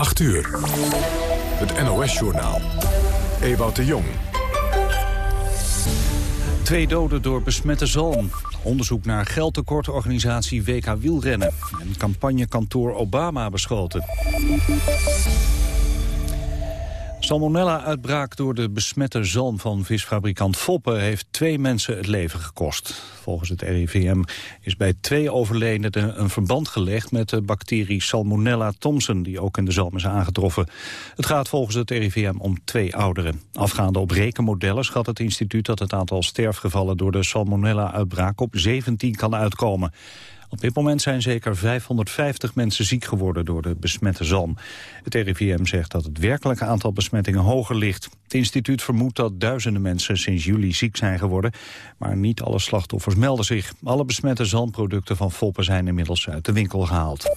8 uur. Het NOS-journaal. Ewout de Jong. Twee doden door besmette zalm. Onderzoek naar geldtekortorganisatie WK Wielrennen. En campagnekantoor Obama beschoten. Salmonella-uitbraak door de besmette zalm van visfabrikant Foppe... heeft twee mensen het leven gekost. Volgens het RIVM is bij twee overledenen een verband gelegd... met de bacterie Salmonella Thomson, die ook in de zalm is aangetroffen. Het gaat volgens het RIVM om twee ouderen. Afgaande op rekenmodellen schat het instituut dat het aantal sterfgevallen... door de Salmonella-uitbraak op 17 kan uitkomen. Op dit moment zijn zeker 550 mensen ziek geworden door de besmette zalm. Het RIVM zegt dat het werkelijke aantal besmettingen hoger ligt. Het instituut vermoedt dat duizenden mensen sinds juli ziek zijn geworden. Maar niet alle slachtoffers melden zich. Alle besmette zalmproducten van Foppen zijn inmiddels uit de winkel gehaald.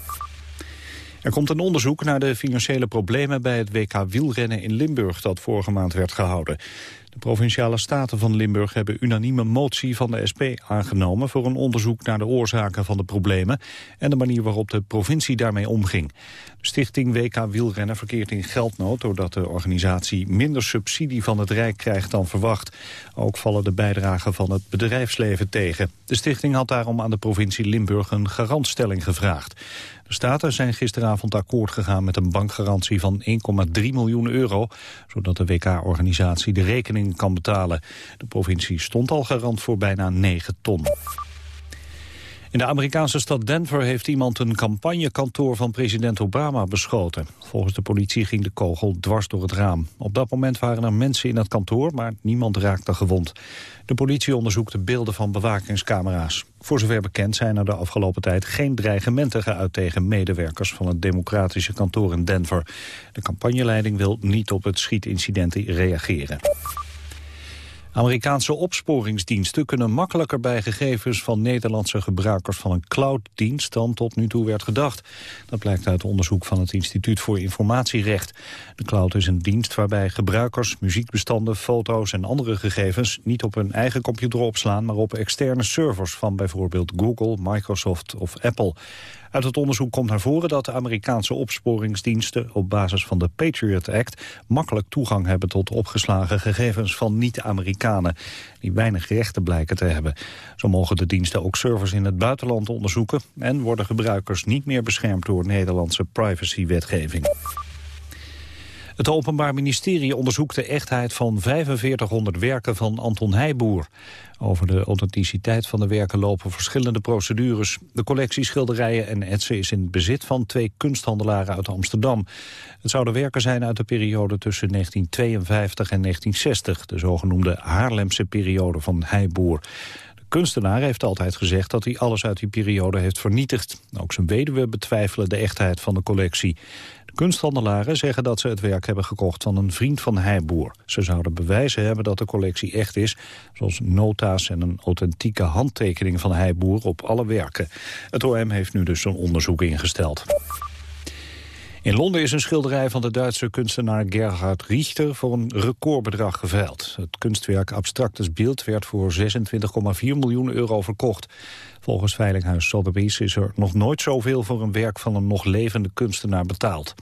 Er komt een onderzoek naar de financiële problemen bij het WK wielrennen in Limburg dat vorige maand werd gehouden. De Provinciale Staten van Limburg hebben unanieme motie van de SP aangenomen voor een onderzoek naar de oorzaken van de problemen en de manier waarop de provincie daarmee omging. De stichting WK Wielrennen verkeert in geldnood doordat de organisatie minder subsidie van het Rijk krijgt dan verwacht. Ook vallen de bijdragen van het bedrijfsleven tegen. De stichting had daarom aan de provincie Limburg een garantstelling gevraagd. De Staten zijn gisteravond akkoord gegaan met een bankgarantie van 1,3 miljoen euro, zodat de WK-organisatie de rekening kan betalen. De provincie stond al garant voor bijna 9 ton. In de Amerikaanse stad Denver heeft iemand een campagnekantoor van president Obama beschoten. Volgens de politie ging de kogel dwars door het raam. Op dat moment waren er mensen in het kantoor, maar niemand raakte gewond. De politie onderzoekt de beelden van bewakingscamera's. Voor zover bekend zijn er de afgelopen tijd geen dreigementen geuit tegen medewerkers van het democratische kantoor in Denver. De campagneleiding wil niet op het schietincident reageren. Amerikaanse opsporingsdiensten kunnen makkelijker bij gegevens van Nederlandse gebruikers van een clouddienst dan tot nu toe werd gedacht. Dat blijkt uit onderzoek van het Instituut voor Informatierecht. De cloud is een dienst waarbij gebruikers muziekbestanden, foto's en andere gegevens niet op hun eigen computer opslaan, maar op externe servers van bijvoorbeeld Google, Microsoft of Apple. Uit het onderzoek komt naar voren dat de Amerikaanse opsporingsdiensten op basis van de Patriot Act makkelijk toegang hebben tot opgeslagen gegevens van niet-Amerikanen die weinig rechten blijken te hebben. Zo mogen de diensten ook servers in het buitenland onderzoeken en worden gebruikers niet meer beschermd door Nederlandse privacywetgeving. Het Openbaar Ministerie onderzoekt de echtheid van 4500 werken van Anton Heijboer. Over de authenticiteit van de werken lopen verschillende procedures. De collectie schilderijen en etsen is in bezit van twee kunsthandelaren uit Amsterdam. Het zouden werken zijn uit de periode tussen 1952 en 1960, de zogenoemde Haarlemse periode van Heijboer kunstenaar heeft altijd gezegd dat hij alles uit die periode heeft vernietigd. Ook zijn weduwe betwijfelen de echtheid van de collectie. Kunsthandelaren zeggen dat ze het werk hebben gekocht van een vriend van Heijboer. Ze zouden bewijzen hebben dat de collectie echt is, zoals nota's en een authentieke handtekening van Heijboer op alle werken. Het OM heeft nu dus een onderzoek ingesteld. In Londen is een schilderij van de Duitse kunstenaar Gerhard Richter voor een recordbedrag geveild. Het kunstwerk Abstractus Beeld werd voor 26,4 miljoen euro verkocht. Volgens Veilinghuis Sotheby's is er nog nooit zoveel voor een werk van een nog levende kunstenaar betaald.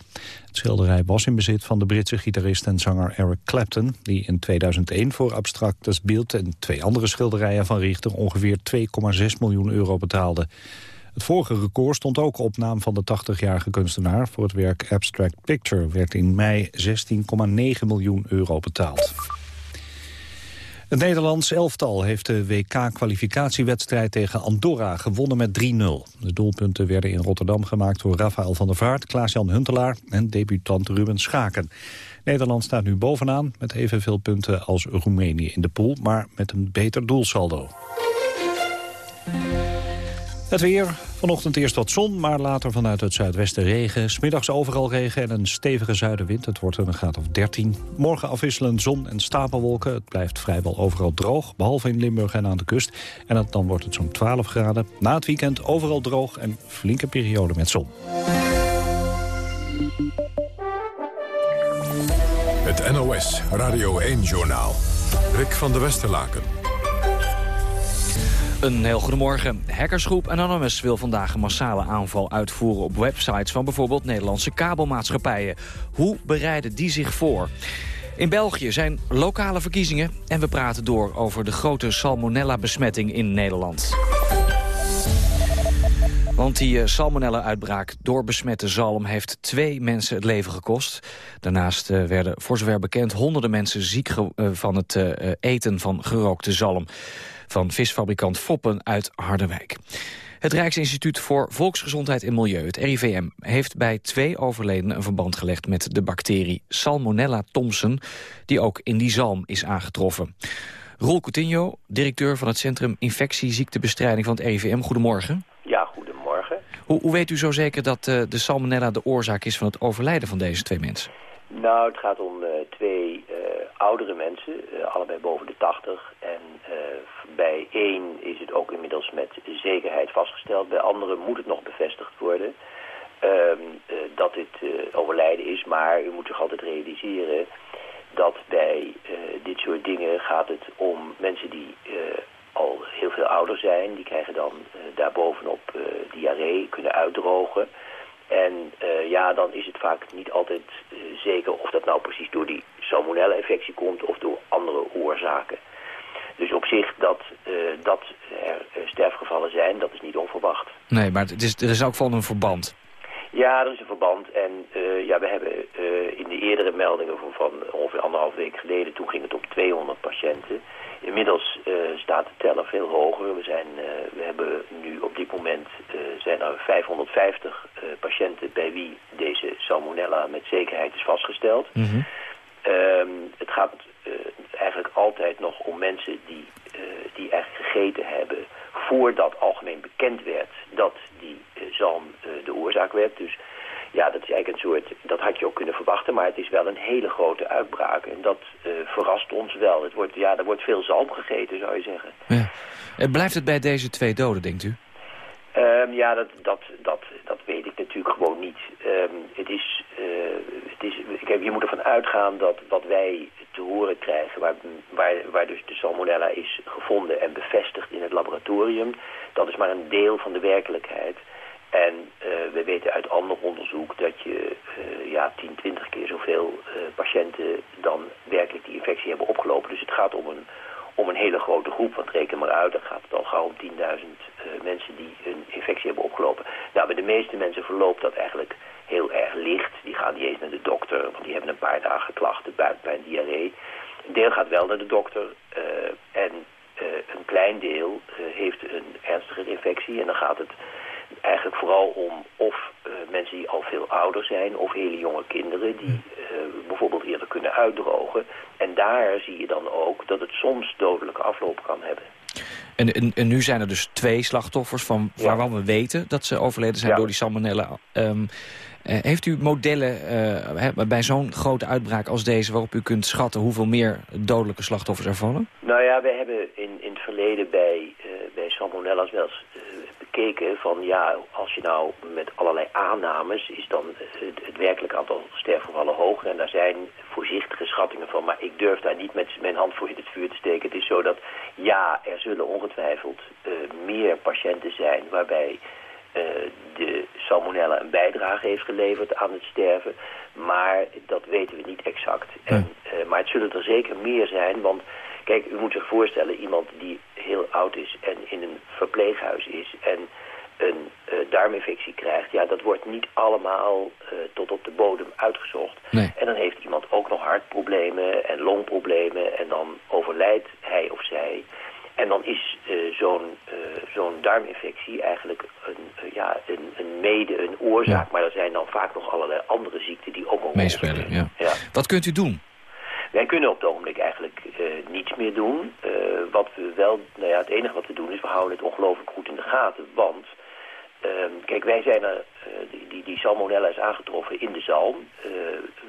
Het schilderij was in bezit van de Britse gitarist en zanger Eric Clapton, die in 2001 voor Abstractus Beeld en twee andere schilderijen van Richter ongeveer 2,6 miljoen euro betaalde. Het vorige record stond ook op naam van de 80-jarige kunstenaar. Voor het werk Abstract Picture werd in mei 16,9 miljoen euro betaald. Het Nederlands elftal heeft de WK-kwalificatiewedstrijd tegen Andorra gewonnen met 3-0. De doelpunten werden in Rotterdam gemaakt door Rafael van der Vaart, Klaas-Jan Huntelaar en debutant Ruben Schaken. Nederland staat nu bovenaan met evenveel punten als Roemenië in de pool, maar met een beter doelsaldo. Het weer. Vanochtend eerst wat zon, maar later vanuit het zuidwesten regen. Smiddags overal regen en een stevige zuidenwind. Het wordt een graad of 13. Morgen afwisselend zon en stapelwolken. Het blijft vrijwel overal droog, behalve in Limburg en aan de kust. En dan wordt het zo'n 12 graden. Na het weekend overal droog en flinke periode met zon. Het NOS Radio 1-journaal. Rick van der Westerlaken. Een heel goedemorgen. Hackersgroep Anonymous wil vandaag een massale aanval uitvoeren op websites van bijvoorbeeld Nederlandse kabelmaatschappijen. Hoe bereiden die zich voor? In België zijn lokale verkiezingen en we praten door over de grote salmonella-besmetting in Nederland. Want die uh, salmonella-uitbraak door besmette zalm heeft twee mensen het leven gekost. Daarnaast uh, werden, voor zover bekend, honderden mensen ziek uh, van het eten van gerookte zalm. Van visfabrikant Foppen uit Harderwijk. Het Rijksinstituut voor Volksgezondheid en Milieu, het RIVM... heeft bij twee overledenen een verband gelegd met de bacterie Salmonella Thomson... die ook in die zalm is aangetroffen. Roel Coutinho, directeur van het Centrum Infectieziektebestrijding van het RIVM. Goedemorgen. Ja, goedemorgen. Hoe, hoe weet u zo zeker dat uh, de salmonella de oorzaak is van het overlijden van deze twee mensen? Nou, het gaat om uh, twee uh, oudere mensen, allebei boven de 80. En bij één is het ook inmiddels met zekerheid vastgesteld. Bij anderen moet het nog bevestigd worden um, dat dit overlijden is. Maar u moet zich altijd realiseren dat bij dit soort dingen gaat het om mensen die al heel veel ouder zijn. Die krijgen dan daarbovenop diarree, kunnen uitdrogen. En ja, dan is het vaak niet altijd zeker of dat nou precies door die salmonella-infectie komt of door andere oorzaken. Dus op zich dat, dat er sterfgevallen zijn, dat is niet onverwacht. Nee, maar het is, er is ook van een verband. Ja, er is een verband. En uh, ja, we hebben uh, in de eerdere meldingen van, van ongeveer anderhalf week geleden... toen ging het om 200 patiënten. Inmiddels uh, staat de teller veel hoger. We, zijn, we hebben nu op dit moment zijn er 550 patiënten... bij wie deze salmonella met zekerheid is vastgesteld. Mm -hmm. het gaat eigenlijk altijd nog om mensen die, die eigenlijk gegeten hebben... voordat algemeen bekend werd dat die zalm de oorzaak werd. Dus ja, dat is eigenlijk een soort, dat had je ook kunnen verwachten, maar het is wel een hele grote uitbraak. En dat uh, verrast ons wel. Het wordt, ja, er wordt veel zalm gegeten, zou je zeggen. Ja. En blijft het bij deze twee doden, denkt u? Um, ja, dat, dat, dat, dat weet ik natuurlijk gewoon niet. Um, het is, uh, het is, kijk, je moet ervan uitgaan dat wat wij te horen krijgen, waar, waar, waar dus de salmonella is gevonden en bevestigd in het laboratorium, dat is maar een deel van de werkelijkheid. En uh, we weten uit ander onderzoek dat je uh, ja, 10, 20 keer zoveel uh, patiënten dan werkelijk die infectie hebben opgelopen. Dus het gaat om een, om een hele grote groep, want reken maar uit, dan gaat het al gauw om 10.000 mensen die een infectie hebben opgelopen. Nou, bij de meeste mensen verloopt dat eigenlijk heel erg licht. Die gaan niet eens naar de dokter, want die hebben een paar dagen klachten, buikpijn, diarree. Een deel gaat wel naar de dokter en een klein deel heeft een ernstige infectie en dan gaat het eigenlijk vooral om of mensen die al veel ouder zijn of hele jonge kinderen die bijvoorbeeld eerder kunnen uitdrogen. En daar zie je dan ook dat het soms dodelijke afloop kan hebben. En, en, en nu zijn er dus twee slachtoffers van ja. waarvan we weten dat ze overleden zijn ja. door die salmonella. Um, uh, heeft u modellen uh, bij zo'n grote uitbraak als deze... waarop u kunt schatten hoeveel meer dodelijke slachtoffers er vallen? Nou ja, we hebben in, in het verleden bij, uh, bij salmonella's wel eens bekeken van... ja, als je nou met allerlei aannames... is dan het, werkelijk aantal sterfgevallen hoger. En daar zijn voorzichtige schattingen van... maar ik durf daar niet met mijn hand voor in het vuur te steken. Het is zo dat, ja, er zullen ongetwijfeld meer patiënten zijn... waarbij de salmonella een bijdrage heeft geleverd aan het sterven. Maar dat weten we niet exact. En, uh, maar het zullen er zeker meer zijn, want kijk, u moet zich voorstellen... iemand die heel oud is en in een verpleeghuis is... en een uh, darminfectie krijgt, ja, dat wordt niet allemaal tot op de bodem uitgezocht. Nee. En dan heeft iemand ook nog hartproblemen en longproblemen... en dan overlijdt hij of zij... En dan is uh, zo'n uh, zo'n darminfectie eigenlijk een, uh, ja, een, een mede een oorzaak. Ja. Maar er zijn dan vaak nog allerlei andere ziekten die ook al meespelen. Ja. ja. Wat kunt u doen? Wij kunnen op het ogenblik eigenlijk niets meer doen. wat we wel, nou ja, het enige wat we doen is we houden het ongelooflijk goed in de gaten. Want Um, kijk, wij zijn er, uh, die, die, die salmonella is aangetroffen in de zalm. Uh,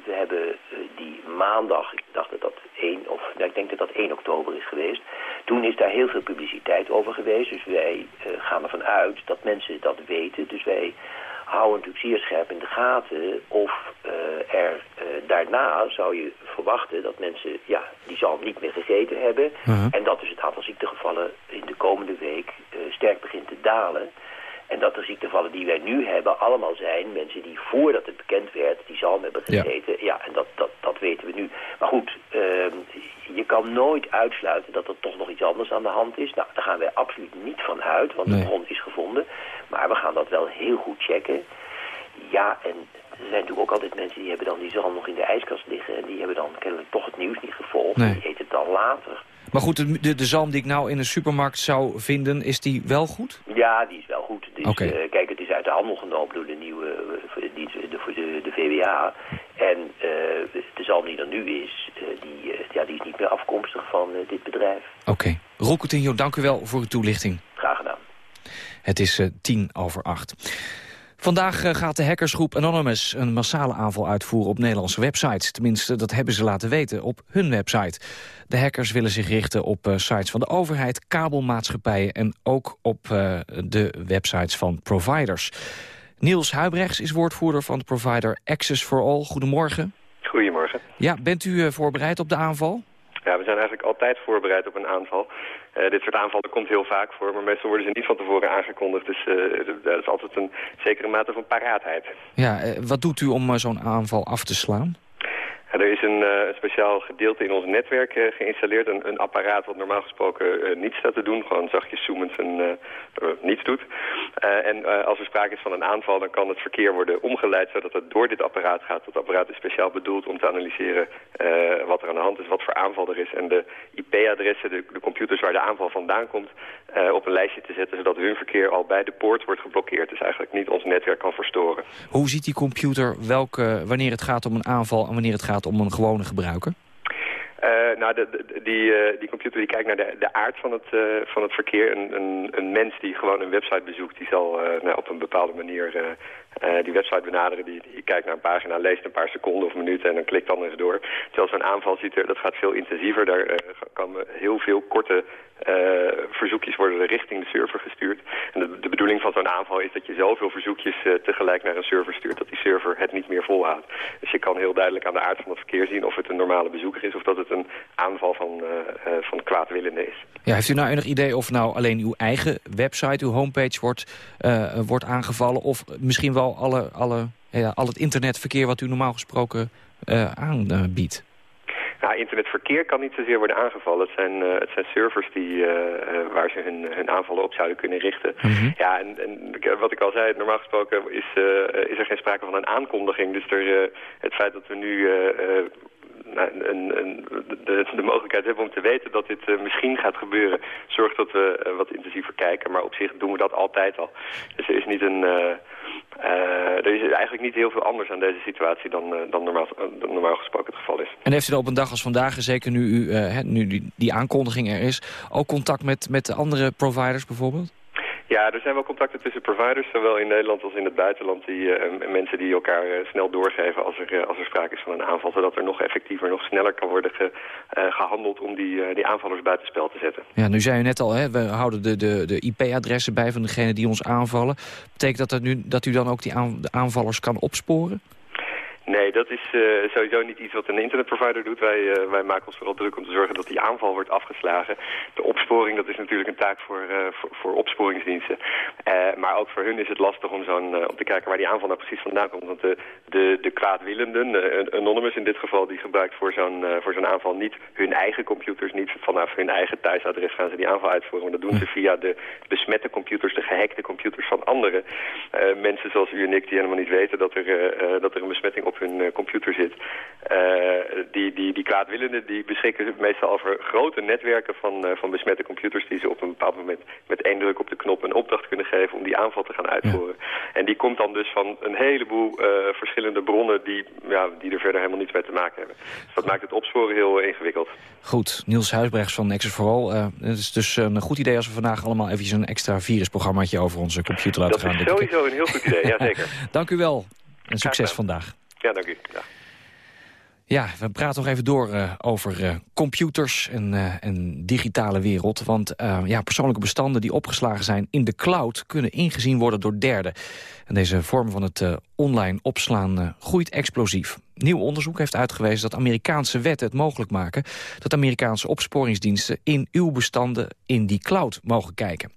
we hebben uh, die maandag, ik dacht dat dat 1, of nou, ik denk dat dat 1 oktober is geweest. Toen is daar heel veel publiciteit over geweest. Dus wij gaan ervan uit dat mensen dat weten. Dus wij houden natuurlijk zeer scherp in de gaten of er daarna zou je verwachten dat mensen ja, die zalm niet meer gegeten hebben. -huh. En dat dus het aantal ziektegevallen in de komende week sterk begint te dalen. En dat de ziektevallen die wij nu hebben allemaal zijn mensen die voordat het bekend werd die zalm hebben gegeten. Ja, en dat, dat, dat weten we nu. Maar goed, ehm, je kan nooit uitsluiten dat er toch nog iets anders aan de hand is. Nou, daar gaan wij absoluut niet van uit, want de bron is gevonden. Maar we gaan dat wel heel goed checken. Ja, en er zijn natuurlijk ook altijd mensen die hebben dan die zalm nog in de ijskast liggen... en die hebben dan kennelijk toch het nieuws niet gevolgd. Nee. Die eten het dan later. Maar goed, de, de, de, zalm die ik nou in een supermarkt zou vinden, is die wel goed? Ja, die is wel goed. Dus, kijk, het is uit de handel genomen door de nieuwe uh, de, de, de, VWA. En uh, de zalm die er nu is, die, ja, die is niet meer afkomstig van dit bedrijf. Oké. Okay. Roel dank u wel voor uw toelichting. Graag gedaan. Het is tien over acht. Vandaag eh, gaat de hackersgroep Anonymous een massale aanval uitvoeren op Nederlandse websites. Tenminste, dat hebben ze laten weten op hun website. De hackers willen zich richten op uh, sites van de overheid, kabelmaatschappijen... en ook op uh, de websites van providers. Niels Huibrechts is woordvoerder van de provider Access for All. Goedemorgen. Goedemorgen. Ja, bent u voorbereid op de aanval? Ja, we zijn eigenlijk altijd voorbereid op een aanval. Uh, dit soort aanvallen komt heel vaak voor, maar meestal worden ze niet van tevoren aangekondigd. Dus uh, dat is altijd een zekere mate van paraatheid. Ja, uh, wat doet u om zo'n aanval af te slaan? Er is een, uh, speciaal gedeelte in ons netwerk uh, geïnstalleerd. Een, een, apparaat wat normaal gesproken uh, niets staat te doen. Gewoon zachtjes zoemend en niets doet. en als er sprake is van een aanval, dan kan het verkeer worden omgeleid... zodat het door dit apparaat gaat. Dat apparaat is speciaal bedoeld om te analyseren wat er aan de hand is, wat voor aanval er is. En de IP-adressen, de, de, computers waar de aanval vandaan komt, op een lijstje te zetten... zodat hun verkeer al bij de poort wordt geblokkeerd. Dus eigenlijk niet ons netwerk kan verstoren. Hoe ziet die computer welke, wanneer het gaat om een aanval en wanneer het gaat om een gewone gebruiker? Uh, nou, de, die, uh, die computer die kijkt naar de, de aard van het, uh, van het verkeer. Een, een, een, mens die gewoon een website bezoekt, die zal nou, op een bepaalde manier die website benaderen. Die, die, kijkt naar een pagina, leest een paar seconden of minuten en dan klikt dan eens door. Terwijl zo'n aanval ziet er, dat gaat veel intensiever. Daar kan heel veel korte verzoekjes worden richting de server gestuurd. En de, bedoeling van zo'n aanval is dat je zoveel verzoekjes tegelijk naar een server stuurt, dat die server het niet meer volhoudt. Dus je kan heel duidelijk aan de aard van het verkeer zien of het een normale bezoeker is of dat het een aanval van, uh, van kwaadwillende is. Ja, heeft u nou enig idee of nou alleen uw eigen website, uw homepage wordt, wordt aangevallen... of misschien wel alle, alle, ja, al het internetverkeer wat u normaal gesproken aanbiedt? Nou, internetverkeer kan niet zozeer worden aangevallen. Het zijn, uh, het zijn servers die, uh, uh, waar ze hun, hun aanvallen op zouden kunnen richten. Mhm. Ja, en, en, wat ik al zei, normaal gesproken is, is er geen sprake van een aankondiging. Dus er, het feit dat we nu de, de, mogelijkheid hebben om te weten dat dit uh, misschien gaat gebeuren, zorgt dat we uh, wat intensiever kijken. Maar op zich doen we dat altijd al. Dus er is niet een... Uh, er is eigenlijk niet heel veel anders aan deze situatie dan, dan, normaal, normaal gesproken het geval is. En heeft u dan op een dag als vandaag, zeker nu, u, nu die, die aankondiging er is, ook contact met, met andere providers bijvoorbeeld? Ja, er zijn wel contacten tussen providers, zowel in Nederland als in het buitenland. Die, uh, mensen die elkaar uh, snel doorgeven als er, uh, als er sprake is van een aanval. Zodat er nog effectiever, nog sneller kan worden ge, gehandeld om die, die aanvallers buitenspel te zetten. Ja, nu zei u net al, hè, we houden de, de, de IP-adressen bij van degenen die ons aanvallen. Betekent dat, dat, nu, dat u dan ook die aanvallers kan opsporen? Nee, dat is uh, sowieso niet iets wat een internetprovider doet. Wij, uh, wij maken ons vooral druk om te zorgen dat die aanval wordt afgeslagen. De opsporing, dat is natuurlijk een taak voor, uh, voor, voor, opsporingsdiensten. maar ook voor hun is het lastig om, zo'n om te kijken waar die aanval nou precies vandaan komt. Want de, de, de kwaadwillenden, Anonymous in dit geval, die gebruikt voor zo'n voor zo'n aanval niet hun eigen computers. Niet vanaf hun eigen thuisadres gaan ze die aanval uitvoeren. Maar dat doen ze via de besmette computers, de gehackte computers van anderen. mensen zoals u en ik die helemaal niet weten dat er, dat er een besmetting op hun eh, computer zit. Eh, die, die, die kwaadwillenden die beschikken meestal over grote netwerken van, eh, van besmette computers... die ze op een bepaald moment met één druk op de knop een opdracht kunnen geven om die aanval te gaan uitvoeren. En die komt dan dus van een heleboel verschillende bronnen die, ja, die er verder helemaal niets mee te maken hebben. Dus dat maakt het opsporen heel ingewikkeld. Goed, Niels Huisbrechts van Nexus for All. het is dus een goed idee als we vandaag allemaal eventjes een extra virusprogrammaatje over onze computer laten gaan. Dat is sowieso een heel goed idee, ja zeker. Dank u wel en succes vandaag. Ja, dank u. Ja. We praten nog even door uh, over uh, computers en, uh, en digitale wereld. Want ja, persoonlijke bestanden die opgeslagen zijn in de cloud... kunnen ingezien worden door derden. En deze vorm van het online opslaan groeit explosief. Nieuw onderzoek heeft uitgewezen dat Amerikaanse wetten het mogelijk maken... dat Amerikaanse opsporingsdiensten in uw bestanden in die cloud mogen kijken.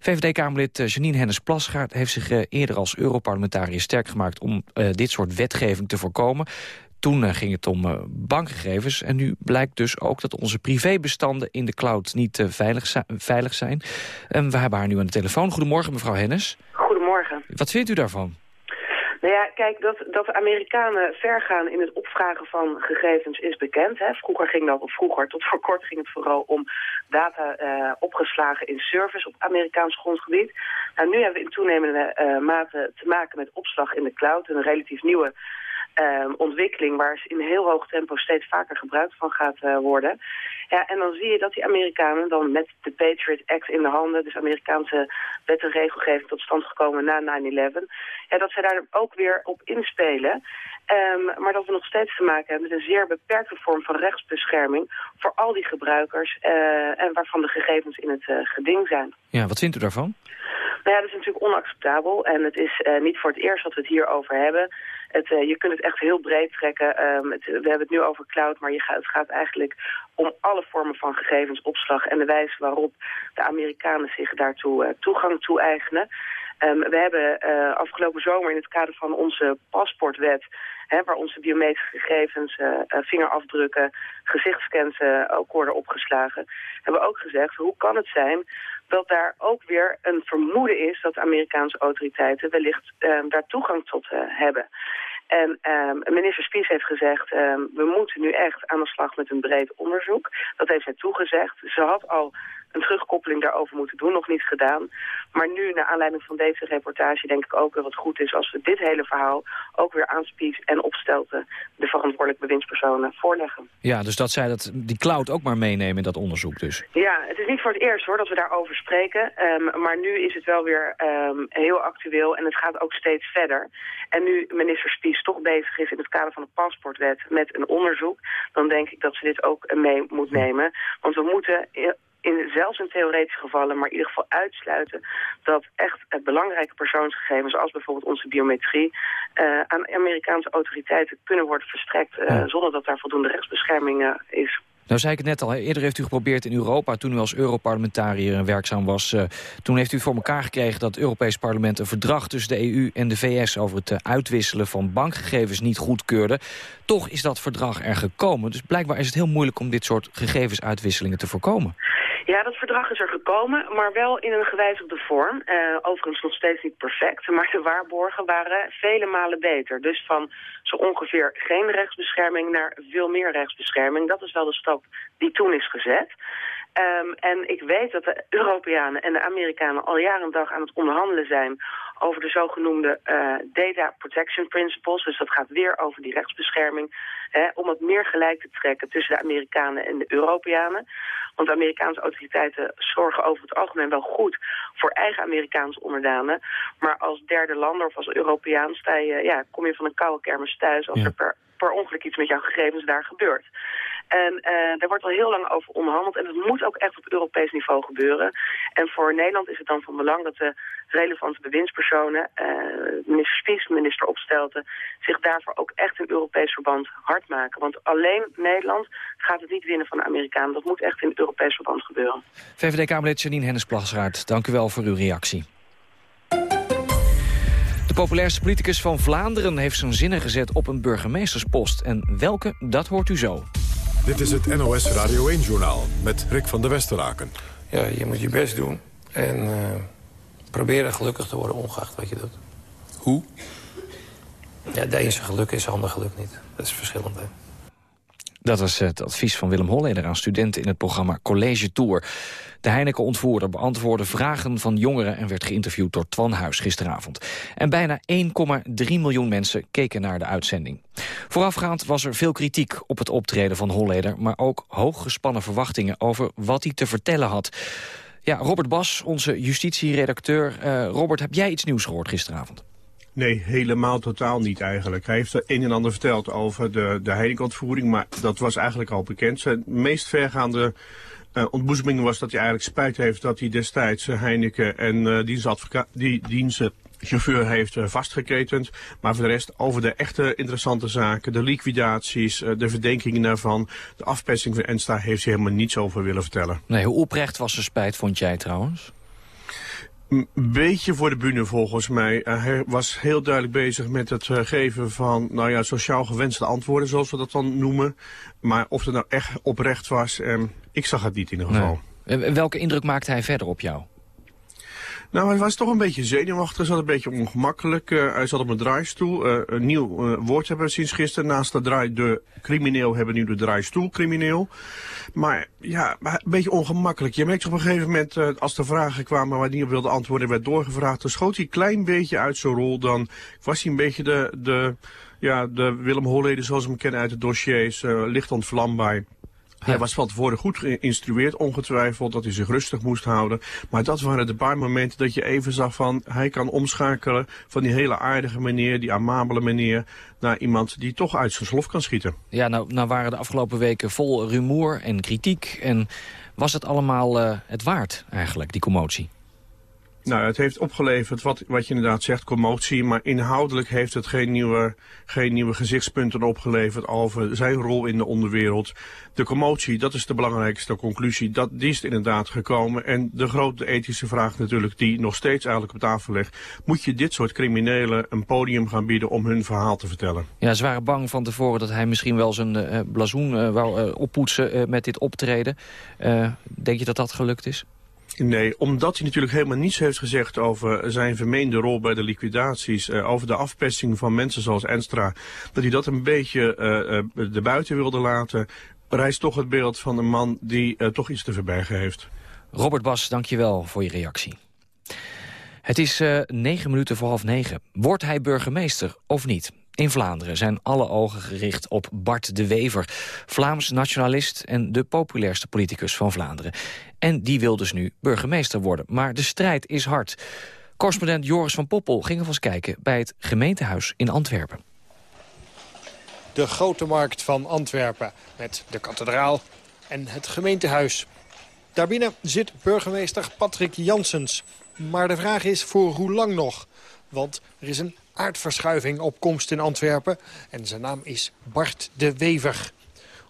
VVD-Kamerlid Janine Hennis-Plasgaard heeft zich eerder als Europarlementariër sterk gemaakt om dit soort wetgeving te voorkomen. Toen ging het om bankgegevens. En nu blijkt dus ook dat onze privébestanden in de cloud niet veilig, veilig, zijn. En we hebben haar nu aan de telefoon. Goedemorgen, mevrouw Hennis. Goedemorgen. Wat vindt u daarvan? Nou ja, kijk, dat, dat Amerikanen ver gaan in het opvragen van gegevens is bekend. Hè. Vroeger ging dat, of vroeger, tot voor kort ging het vooral om data opgeslagen in service op Amerikaans grondgebied. Nou, nu hebben we in toenemende mate te maken met opslag in de cloud, een relatief nieuwe uh, ontwikkeling waar in heel hoog tempo steeds vaker gebruik van gaat uh, worden. Ja, en dan zie je dat die Amerikanen dan met de Patriot Act in de handen, dus Amerikaanse wet en regelgeving tot stand gekomen na 9-11, ja, dat ze daar ook weer op inspelen. Um, maar dat we nog steeds te maken hebben met een zeer beperkte vorm van rechtsbescherming voor al die gebruikers uh, en waarvan de gegevens in het uh, geding zijn. Ja, wat vindt u daarvan? Nou ja, dat is natuurlijk onacceptabel en het is uh, niet voor het eerst dat we het hier over hebben. Uh, je kunt het echt heel breed trekken. Het, we hebben het nu over cloud, maar je gaat, het gaat eigenlijk om alle vormen van gegevensopslag en de wijze waarop de Amerikanen zich daartoe uh, toegang toe-eigenen. Um, we hebben uh, afgelopen zomer in het kader van onze paspoortwet, hè, waar onze biometrische gegevens, vingerafdrukken, gezichtscans ook worden opgeslagen, hebben we ook gezegd, hoe kan het zijn dat daar ook weer een vermoeden is dat Amerikaanse autoriteiten wellicht um, daar toegang tot hebben. En um, minister Spies heeft gezegd, um, we moeten nu echt aan de slag met een breed onderzoek. Dat heeft zij toegezegd. Ze had al een terugkoppeling daarover moeten doen, nog niet gedaan. Maar nu, naar aanleiding van deze reportage, denk ik ook dat het goed is als we dit hele verhaal ook weer aan Spies en opstelten de verantwoordelijke bewindspersonen voorleggen. Ja, dus dat zij dat, die cloud ook maar meenemen in dat onderzoek dus. Ja, het is niet voor het eerst hoor dat we daarover spreken. Um, maar nu is het wel weer um, heel actueel en het gaat ook steeds verder. En nu minister Spies toch bezig is in het kader van de paspoortwet met een onderzoek, dan denk ik dat ze dit ook mee moet nemen. Want we moeten in zelfs in theoretische gevallen, maar in ieder geval uitsluiten dat echt uh, belangrijke persoonsgegevens, als bijvoorbeeld onze biometrie, uh, aan Amerikaanse autoriteiten kunnen worden verstrekt uh, ja. zonder dat daar voldoende rechtsbescherming is. Nou zei ik het net al, eerder heeft u geprobeerd in Europa... toen u als Europarlementariër werkzaam was... Uh, toen heeft u voor elkaar gekregen dat het Europees Parlement... een verdrag tussen de EU en de VS over het uh, uitwisselen van bankgegevens niet goedkeurde. Toch is dat verdrag er gekomen. Dus blijkbaar is het heel moeilijk om dit soort gegevensuitwisselingen te voorkomen. Ja, dat verdrag is er gekomen, maar wel in een gewijzigde vorm. Uh, overigens nog steeds niet perfect, maar de waarborgen waren vele malen beter. Dus van zo ongeveer geen rechtsbescherming naar veel meer rechtsbescherming. Dat is wel de stap die toen is gezet. Um, en ik weet dat de Europeanen en de Amerikanen al jaren en dag aan het onderhandelen zijn over de zogenoemde uh, Data Protection Principles. Dus dat gaat weer over die rechtsbescherming. Hè, om het meer gelijk te trekken tussen de Amerikanen en de Europeanen. Want de Amerikaanse autoriteiten zorgen over het algemeen wel goed voor eigen Amerikaanse onderdanen. Maar als derde lander of als Europeaan sta je, ja, kom je van een koude kermis thuis als ja. er per, per ongeluk iets met jouw gegevens daar gebeurt. En uh, daar wordt al heel lang over onderhandeld. En het moet ook echt op Europees niveau gebeuren. En voor Nederland is het dan van belang dat de relevante bewindspersonen, uh, minister Spies, minister Opstelten, zich daarvoor ook echt in Europees verband hard maken. Want alleen Nederland gaat het niet winnen van de Amerikanen. Dat moet echt in Europees verband gebeuren. VVD-Kamerlid Janine Hennis-Plasgaard, dank u wel voor uw reactie. De populairste politicus van Vlaanderen heeft zijn zinnen gezet op een burgemeesterspost. En welke, dat hoort u zo. Dit is het NOS Radio 1-journaal met Rick van der Westeraken. Ja, je moet je best doen en uh, proberen gelukkig te worden ongeacht wat je doet. Hoe? Ja, de ene geluk is ander geluk niet. Dat is verschillend, hè. Dat was het advies van Willem Holleder aan studenten in het programma College Tour. De Heineken-ontvoerder beantwoordde vragen van jongeren... en werd geïnterviewd door Twan Huis gisteravond. En bijna 1,3 miljoen mensen keken naar de uitzending. Voorafgaand was er veel kritiek op het optreden van Holleder... maar ook hooggespannen verwachtingen over wat hij te vertellen had. Ja, Robert Bas, onze justitieredacteur. Uh, Robert, heb jij iets nieuws gehoord gisteravond? Nee, helemaal totaal niet eigenlijk. Hij heeft er een en ander verteld over de, de Heineken-ontvoering, maar dat was eigenlijk al bekend. Zijn meest vergaande uh, ontboezeming was dat hij eigenlijk spijt heeft dat hij destijds Heineken en uh, die diensten chauffeur heeft vastgeketend. Maar voor de rest over de echte interessante zaken, de liquidaties, de verdenkingen daarvan, de afpersing van Ensta heeft hij helemaal niets over willen vertellen. Nee, hoe oprecht was zijn spijt, vond jij trouwens? Een beetje voor de bühne volgens mij. Uh, hij was heel duidelijk bezig met het uh, geven van nou ja, sociaal gewenste antwoorden, zoals we dat dan noemen. Maar of het nou echt oprecht was, ik zag het niet in ieder geval. Nee. Welke indruk maakte hij verder op jou? Nou, hij was toch een beetje zenuwachtig, hij zat een beetje ongemakkelijk. Uh, hij zat op een draaistoel. Uh, een nieuw uh, woord hebben we sinds gisteren. Naast de draai de crimineel hebben we nu de draaistoel crimineel. Maar ja, een beetje ongemakkelijk. Je merkt op een gegeven moment, als er vragen kwamen waar hij niet op wilde antwoorden, werd doorgevraagd. Dan schoot hij een klein beetje uit zijn rol. Dan was hij een beetje de, de, ja, de Willem Holleden zoals we hem kennen uit de dossiers. licht ontvlambaar. Hij was van tevoren goed geïnstrueerd, ongetwijfeld, dat hij zich rustig moest houden. Maar dat waren de paar momenten dat je even zag van... hij kan omschakelen van die hele aardige meneer, die amabele meneer... naar iemand die toch uit zijn slof kan schieten. Ja, nou, nou waren de afgelopen weken vol rumoer en kritiek. En was het allemaal uh, het waard eigenlijk, die commotie? Nou, het heeft opgeleverd wat, wat je inderdaad zegt, commotie. Maar inhoudelijk heeft het geen nieuwe, geen nieuwe gezichtspunten opgeleverd over zijn rol in de onderwereld. De commotie, dat is de belangrijkste conclusie. Dat, die is inderdaad gekomen. En de grote ethische vraag natuurlijk, die nog steeds eigenlijk op tafel ligt. Moet je dit soort criminelen een podium gaan bieden om hun verhaal te vertellen? Ja, ze waren bang van tevoren dat hij misschien wel zijn uh, blazoen uh, wou uh, oppoetsen met dit optreden. denk je dat dat gelukt is? Nee, omdat hij natuurlijk helemaal niets heeft gezegd over zijn vermeende rol bij de liquidaties, uh, over de afpersing van mensen zoals Enstra, dat hij dat een beetje uh, uh, buiten wilde laten, rijst toch het beeld van een man die toch iets te verbergen heeft. Robert Bas, dankjewel voor je reactie. Het is negen minuten voor half negen. Wordt hij burgemeester of niet? In Vlaanderen zijn alle ogen gericht op Bart de Wever... Vlaams nationalist en de populairste politicus van Vlaanderen. En die wil dus nu burgemeester worden. Maar de strijd is hard. Correspondent Joris van Poppel ging alvast kijken... bij het gemeentehuis in Antwerpen. De grote markt van Antwerpen met de kathedraal en het gemeentehuis. Daarbinnen zit burgemeester Patrick Janssens. Maar de vraag is voor hoe lang nog? Want er is een aardverschuiving op komst in Antwerpen. En zijn naam is Bart de Wever.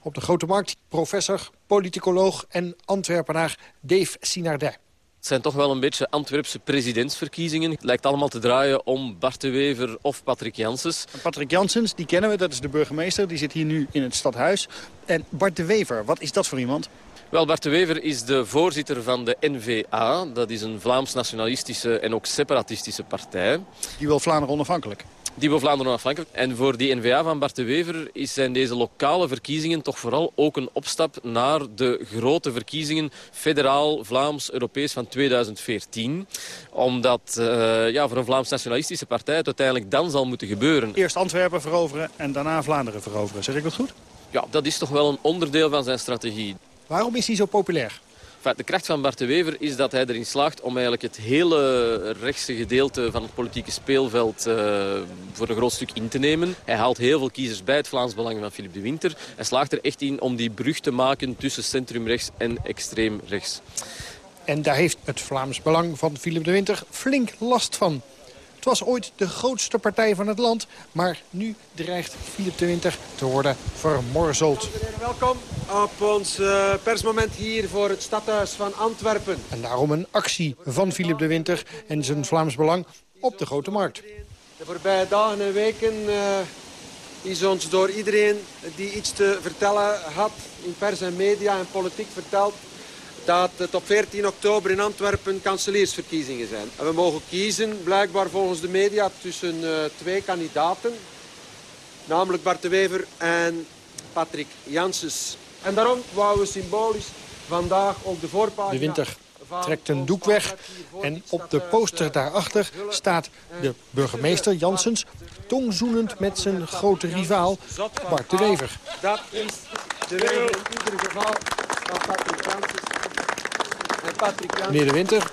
Op de Grote Markt professor, politicoloog en Antwerpenaar Dave Sinardet. Het zijn toch wel een beetje Antwerpse presidentsverkiezingen. Het lijkt allemaal te draaien om Bart de Wever of Patrick Janssens. Patrick Janssens, die kennen we, dat is de burgemeester. Die zit hier nu in het stadhuis. En Bart de Wever, wat is dat voor iemand? Wel, Bart de Wever is de voorzitter van de NVA. Dat is een Vlaams-nationalistische en ook separatistische partij. Die wil Vlaanderen onafhankelijk? Die wil Vlaanderen onafhankelijk. En voor die NVA van Bart de Wever zijn deze lokale verkiezingen toch vooral ook een opstap naar de grote verkiezingen federaal, Vlaams, Europees van 2014. Omdat uh, ja, voor een Vlaams-nationalistische partij het uiteindelijk dan zal moeten gebeuren. Eerst Antwerpen veroveren en daarna Vlaanderen veroveren. Zeg ik dat goed? Ja, dat is toch wel een onderdeel van zijn strategie. Waarom is hij zo populair? De kracht van Bart de Wever is dat hij erin slaagt om eigenlijk het hele rechtse gedeelte van het politieke speelveld uh, voor een groot stuk in te nemen. Hij haalt heel veel kiezers bij het Vlaams Belang van Philippe de Winter. Hij slaagt er echt in om die brug te maken tussen centrumrechts en extreem rechts. En daar heeft het Vlaams Belang van Philippe de Winter flink last van. Het was ooit de grootste partij van het land, maar nu dreigt Philip de Winter te worden vermorzeld. Welkom op ons uh, persmoment hier voor het stadhuis van Antwerpen. En daarom een actie van Philip de Winter en zijn Vlaams Belang op de Grote Markt. De voorbije dagen en weken uh, is ons door iedereen die iets te vertellen had... in pers en media en politiek verteld dat het op 14 oktober in Antwerpen kanseliersverkiezingen zijn. En we mogen kiezen, blijkbaar volgens de media, tussen uh, twee kandidaten. Namelijk Bart de Wever en Patrick Janssens. En daarom wouden we symbolisch vandaag ook de voorpagina... De winter trekt een doek weg en op de poster daarachter staat de burgemeester Janssens... tongzoenend met zijn grote rivaal Bart de Wever. Dat is de Wever in ieder geval van Patrick Janssens. Meneer De Winter,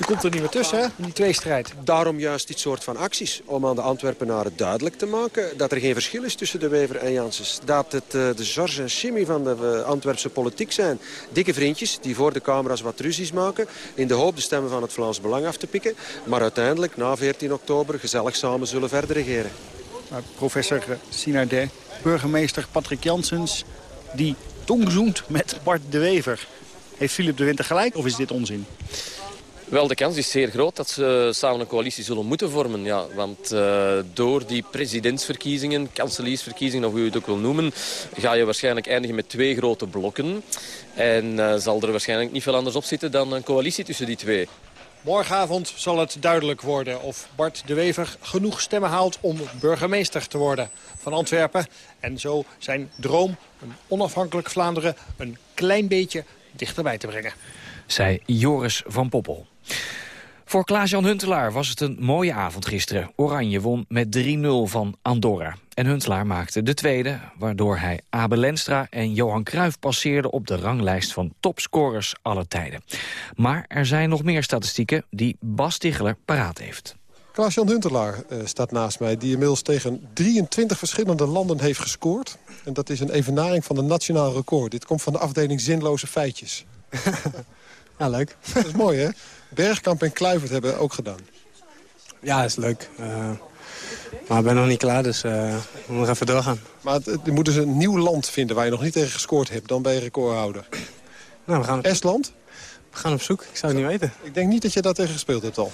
u komt er niet meer tussen, hè, in die tweestrijd. Daarom juist dit soort van acties. Om aan de Antwerpenaren duidelijk te maken dat er geen verschil is tussen de Wever en Janssens. Dat het uh, de George en Chimmy van de uh, Antwerpse politiek zijn. Dikke vriendjes die voor de camera's wat ruzies maken. In de hoop de stemmen van het Vlaams Belang af te pikken. Maar uiteindelijk, na 14 oktober, gezellig samen zullen verder regeren. Professor Sinardet, burgemeester Patrick Janssens... die tongzoent met Bart de Wever. Heeft Philip de Winter gelijk of is dit onzin? Wel, de kans is zeer groot dat ze samen een coalitie zullen moeten vormen. Ja, want uh, door die presidentsverkiezingen, kanseliersverkiezingen, of hoe je het ook wil noemen... ga je waarschijnlijk eindigen met twee grote blokken. En uh, zal er waarschijnlijk niet veel anders op zitten dan een coalitie tussen die twee. Morgenavond zal het duidelijk worden of Bart de Wever genoeg stemmen haalt om burgemeester te worden van Antwerpen. En zo zijn droom, een onafhankelijk Vlaanderen, een klein beetje dichterbij te brengen. Zij Joris van Poppel. Voor Klaas-Jan Huntelaar was het een mooie avond gisteren. Oranje won met 3-0 van Andorra. En Huntelaar maakte de tweede, waardoor hij Abel Lenstra en Johan Cruijff passeerde op de ranglijst van topscorers aller tijden. Maar er zijn nog meer statistieken die Bas Ticheler paraat heeft. Klaas-Jan Huntelaar uh, staat naast mij, die inmiddels tegen 23 verschillende landen heeft gescoord. En dat is een evenaring van de nationaal record. Dit komt van de afdeling Zinloze Feitjes. ja, leuk. Dat is mooi, hè? Bergkamp en Kluivert hebben ook gedaan. Ja, dat is leuk. Uh, maar ik ben nog niet klaar, dus uh, we nog even doorgaan. Maar je moet dus een nieuw land vinden waar je nog niet tegen gescoord hebt. Dan ben je recordhouder. Nou, we gaan Estland? We gaan op zoek. Ik zou het niet weten. Ik denk niet dat je daar tegen gespeeld hebt al.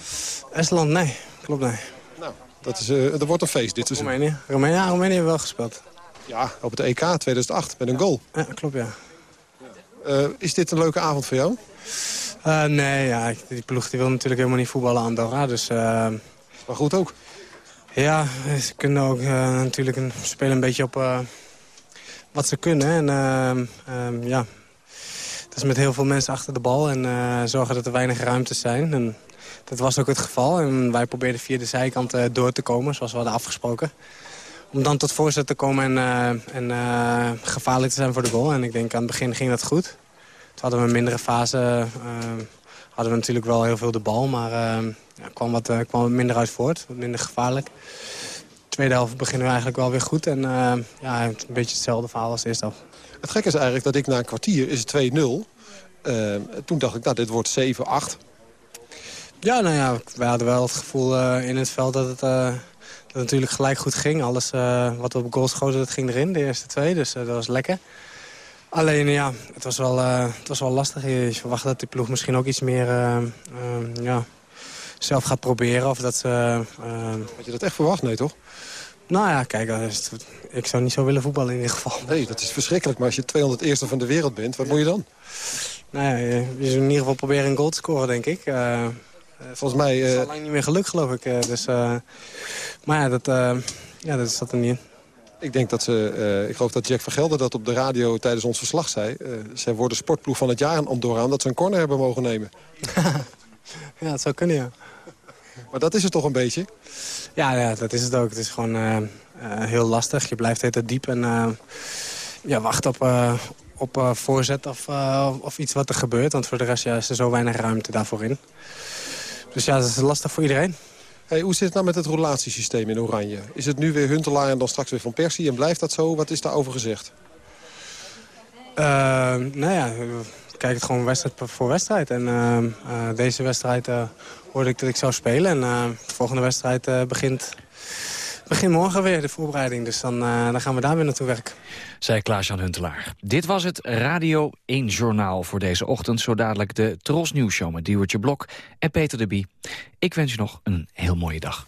Estland, nee. Klopt, nee. Nou, dat, is, uh, dat wordt een feest dit seizoen. Roemenië. Roemenië, ja, Roemenië hebben we wel gespeeld. Ja, op het EK 2008 met een goal. Ja, klopt, ja. Uh, is dit een leuke avond voor jou? Uh, nee, ja, die ploeg die wil natuurlijk helemaal niet voetballen aan Andorra. Dus, uh, maar goed ook. Ja, ze kunnen ook natuurlijk een, spelen een beetje op wat ze kunnen. En ehm, ja, dat is met heel veel mensen achter de bal en zorgen dat er weinig ruimtes zijn. En dat was ook het geval. En wij probeerden via de zijkant door te komen, zoals we hadden afgesproken. Om dan tot voorzet te komen en, en gevaarlijk te zijn voor de goal. En ik denk aan het begin ging dat goed. Toen hadden we een mindere fase. Uh, hadden we natuurlijk wel heel veel de bal. Maar uh, ja, kwam, wat, uh, kwam wat minder uit voort. Wat minder gevaarlijk. tweede helft beginnen we eigenlijk wel weer goed. En ja, een beetje hetzelfde verhaal als de eerste helft. Het gekke is eigenlijk dat ik na een kwartier is 2-0. toen dacht ik, nou, dit wordt 7-8. Ja, nou ja, wij hadden wel het gevoel in het veld dat het, het natuurlijk gelijk goed ging. Alles wat we op goal schoten, dat ging erin, de eerste twee. Dus dat was lekker. Alleen ja, het was wel, uh, het was wel lastig. Je verwacht dat die ploeg misschien ook iets meer uh, ja, zelf gaat proberen. Of dat ze, Had je dat echt verwacht? Nee, toch? Nou ja, kijk, ik zou niet zo willen voetballen in ieder geval. Nee, dat is verschrikkelijk. Maar als je 201ste van de wereld bent, wat moet je dan? Nou ja, je, je zou in ieder geval proberen een goal te scoren, denk ik. Volgens mij... Het is al lang niet meer geluk, geloof ik. dus, maar ja, dat, ja, dat zat er niet in. Ik denk dat ze, uh, ik geloof dat Jack van Gelder dat op de radio tijdens ons verslag zei. Uh, zij worden sportploeg van het jaar in Andorra omdat ze een corner hebben mogen nemen. ja, dat zou kunnen, ja. Maar dat is het toch een beetje? Ja, ja dat is het ook. Het is gewoon uh, heel lastig. Je blijft het diep en ja, wacht op, op voorzet of, of iets wat er gebeurt. Want voor de rest ja, is er zo weinig ruimte daarvoor in. Dus ja, dat is lastig voor iedereen. Hey, hoe zit het nou met het relatiesysteem in Oranje? Is het nu weer Huntelaar en dan straks weer Van Persie en blijft dat zo? Wat is daarover gezegd? Uh, nou ja, kijk het gewoon wedstrijd voor wedstrijd. En uh, uh, deze wedstrijd hoorde ik dat ik zou spelen. En de volgende wedstrijd begint, begint morgen weer, de voorbereiding. Dus dan, dan gaan we daar weer naartoe werken. Zei Klaas-Jan Huntelaar. Dit was het Radio 1 Journaal voor deze ochtend. Zo dadelijk de Tros Nieuws Show met Diewertje Blok en Peter de Bie. Ik wens je nog een heel mooie dag.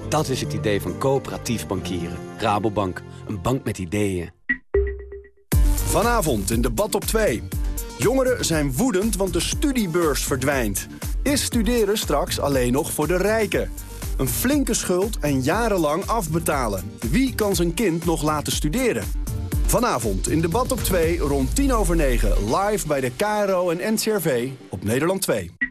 dat is het idee van coöperatief bankieren. Rabobank, een bank met ideeën. Vanavond in debat op 2. Jongeren zijn woedend, want de studiebeurs verdwijnt. Is studeren straks alleen nog voor de rijken? Een flinke schuld en jarenlang afbetalen. Wie kan zijn kind nog laten studeren? Vanavond in debat op 2 rond 10 over 9 live bij de KRO en NCRV op Nederland 2.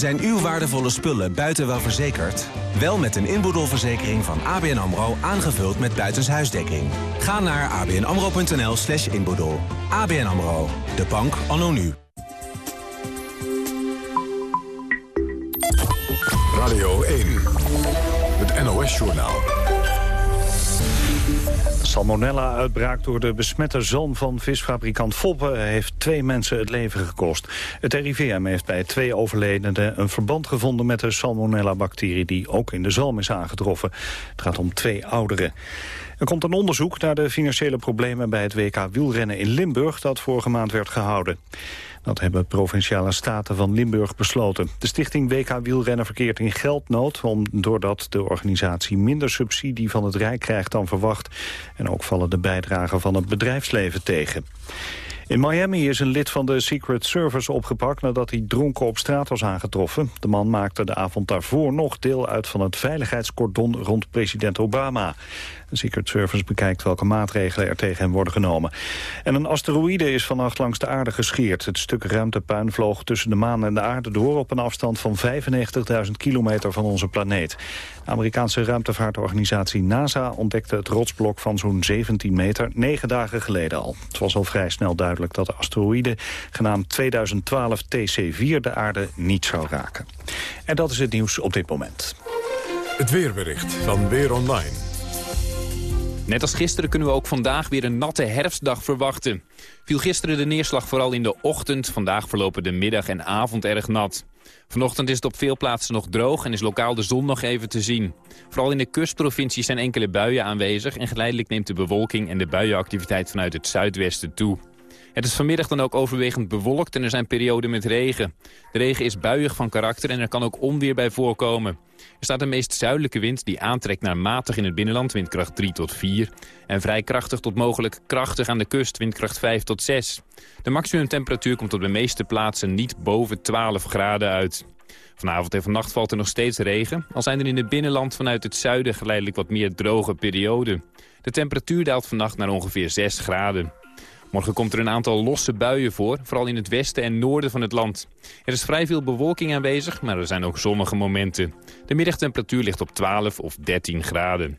Zijn uw waardevolle spullen buiten wel verzekerd? Wel met een inboedelverzekering van ABN AMRO aangevuld met buitenshuisdekking. Ga naar abnamro.nl slash inboedel. ABN AMRO, de bank anno nu. Radio 1, het NOS-journaal. Salmonella-uitbraak door de besmette zalm van visfabrikant Foppe... heeft twee mensen het leven gekost. Het RIVM heeft bij twee overledenen een verband gevonden... met de salmonella-bacterie die ook in de zalm is aangetroffen. Het gaat om twee ouderen. Er komt een onderzoek naar de financiële problemen bij het WK wielrennen in Limburg... dat vorige maand werd gehouden. Dat hebben provinciale staten van Limburg besloten. De stichting WK Wielrennen verkeert in geldnood... Om, doordat de organisatie minder subsidie van het Rijk krijgt dan verwacht. En ook vallen de bijdragen van het bedrijfsleven tegen. In Miami is een lid van de Secret Service opgepakt nadat hij dronken op straat was aangetroffen. De man maakte de avond daarvoor nog deel uit van het veiligheidscordon rond president Obama. De Secret Service bekijkt welke maatregelen er tegen hem worden genomen. En een asteroïde is vannacht langs de aarde gescheerd. Het stuk ruimtepuin vloog tussen de maan en de aarde door... op een afstand van 95.000 kilometer van onze planeet. De Amerikaanse ruimtevaartorganisatie NASA ontdekte het rotsblok van zo'n 17 meter... negen dagen geleden al. Het was al vrij snel duidelijk dat de asteroïde... genaamd 2012 TC4 de aarde niet zou raken. En dat is het nieuws op dit moment. Het weerbericht van Weer Online. Net als gisteren kunnen we ook vandaag weer een natte herfstdag verwachten. Viel gisteren de neerslag vooral in de ochtend. Vandaag verlopen de middag en avond erg nat. Vanochtend is het op veel plaatsen nog droog en is lokaal de zon nog even te zien. Vooral in de kustprovincies zijn enkele buien aanwezig... en geleidelijk neemt de bewolking en de buienactiviteit vanuit het zuidwesten toe. Het is vanmiddag dan ook overwegend bewolkt en er zijn perioden met regen. De regen is buiig van karakter en er kan ook onweer bij voorkomen. Er staat een meest zuidelijke wind die aantrekt naar matig in het binnenland, windkracht 3 tot 4. En vrij krachtig tot mogelijk krachtig aan de kust, windkracht 5 tot 6. De maximumtemperatuur komt op de meeste plaatsen niet boven 12 graden uit. Vanavond en vannacht valt er nog steeds regen, al zijn er in het binnenland vanuit het zuiden geleidelijk wat meer droge perioden. De temperatuur daalt vannacht naar ongeveer 6 graden. Morgen komt er een aantal losse buien voor, vooral in het westen en noorden van het land. Er is vrij veel bewolking aanwezig, maar er zijn ook zonnige momenten. De middagtemperatuur ligt op 12 of 13 graden.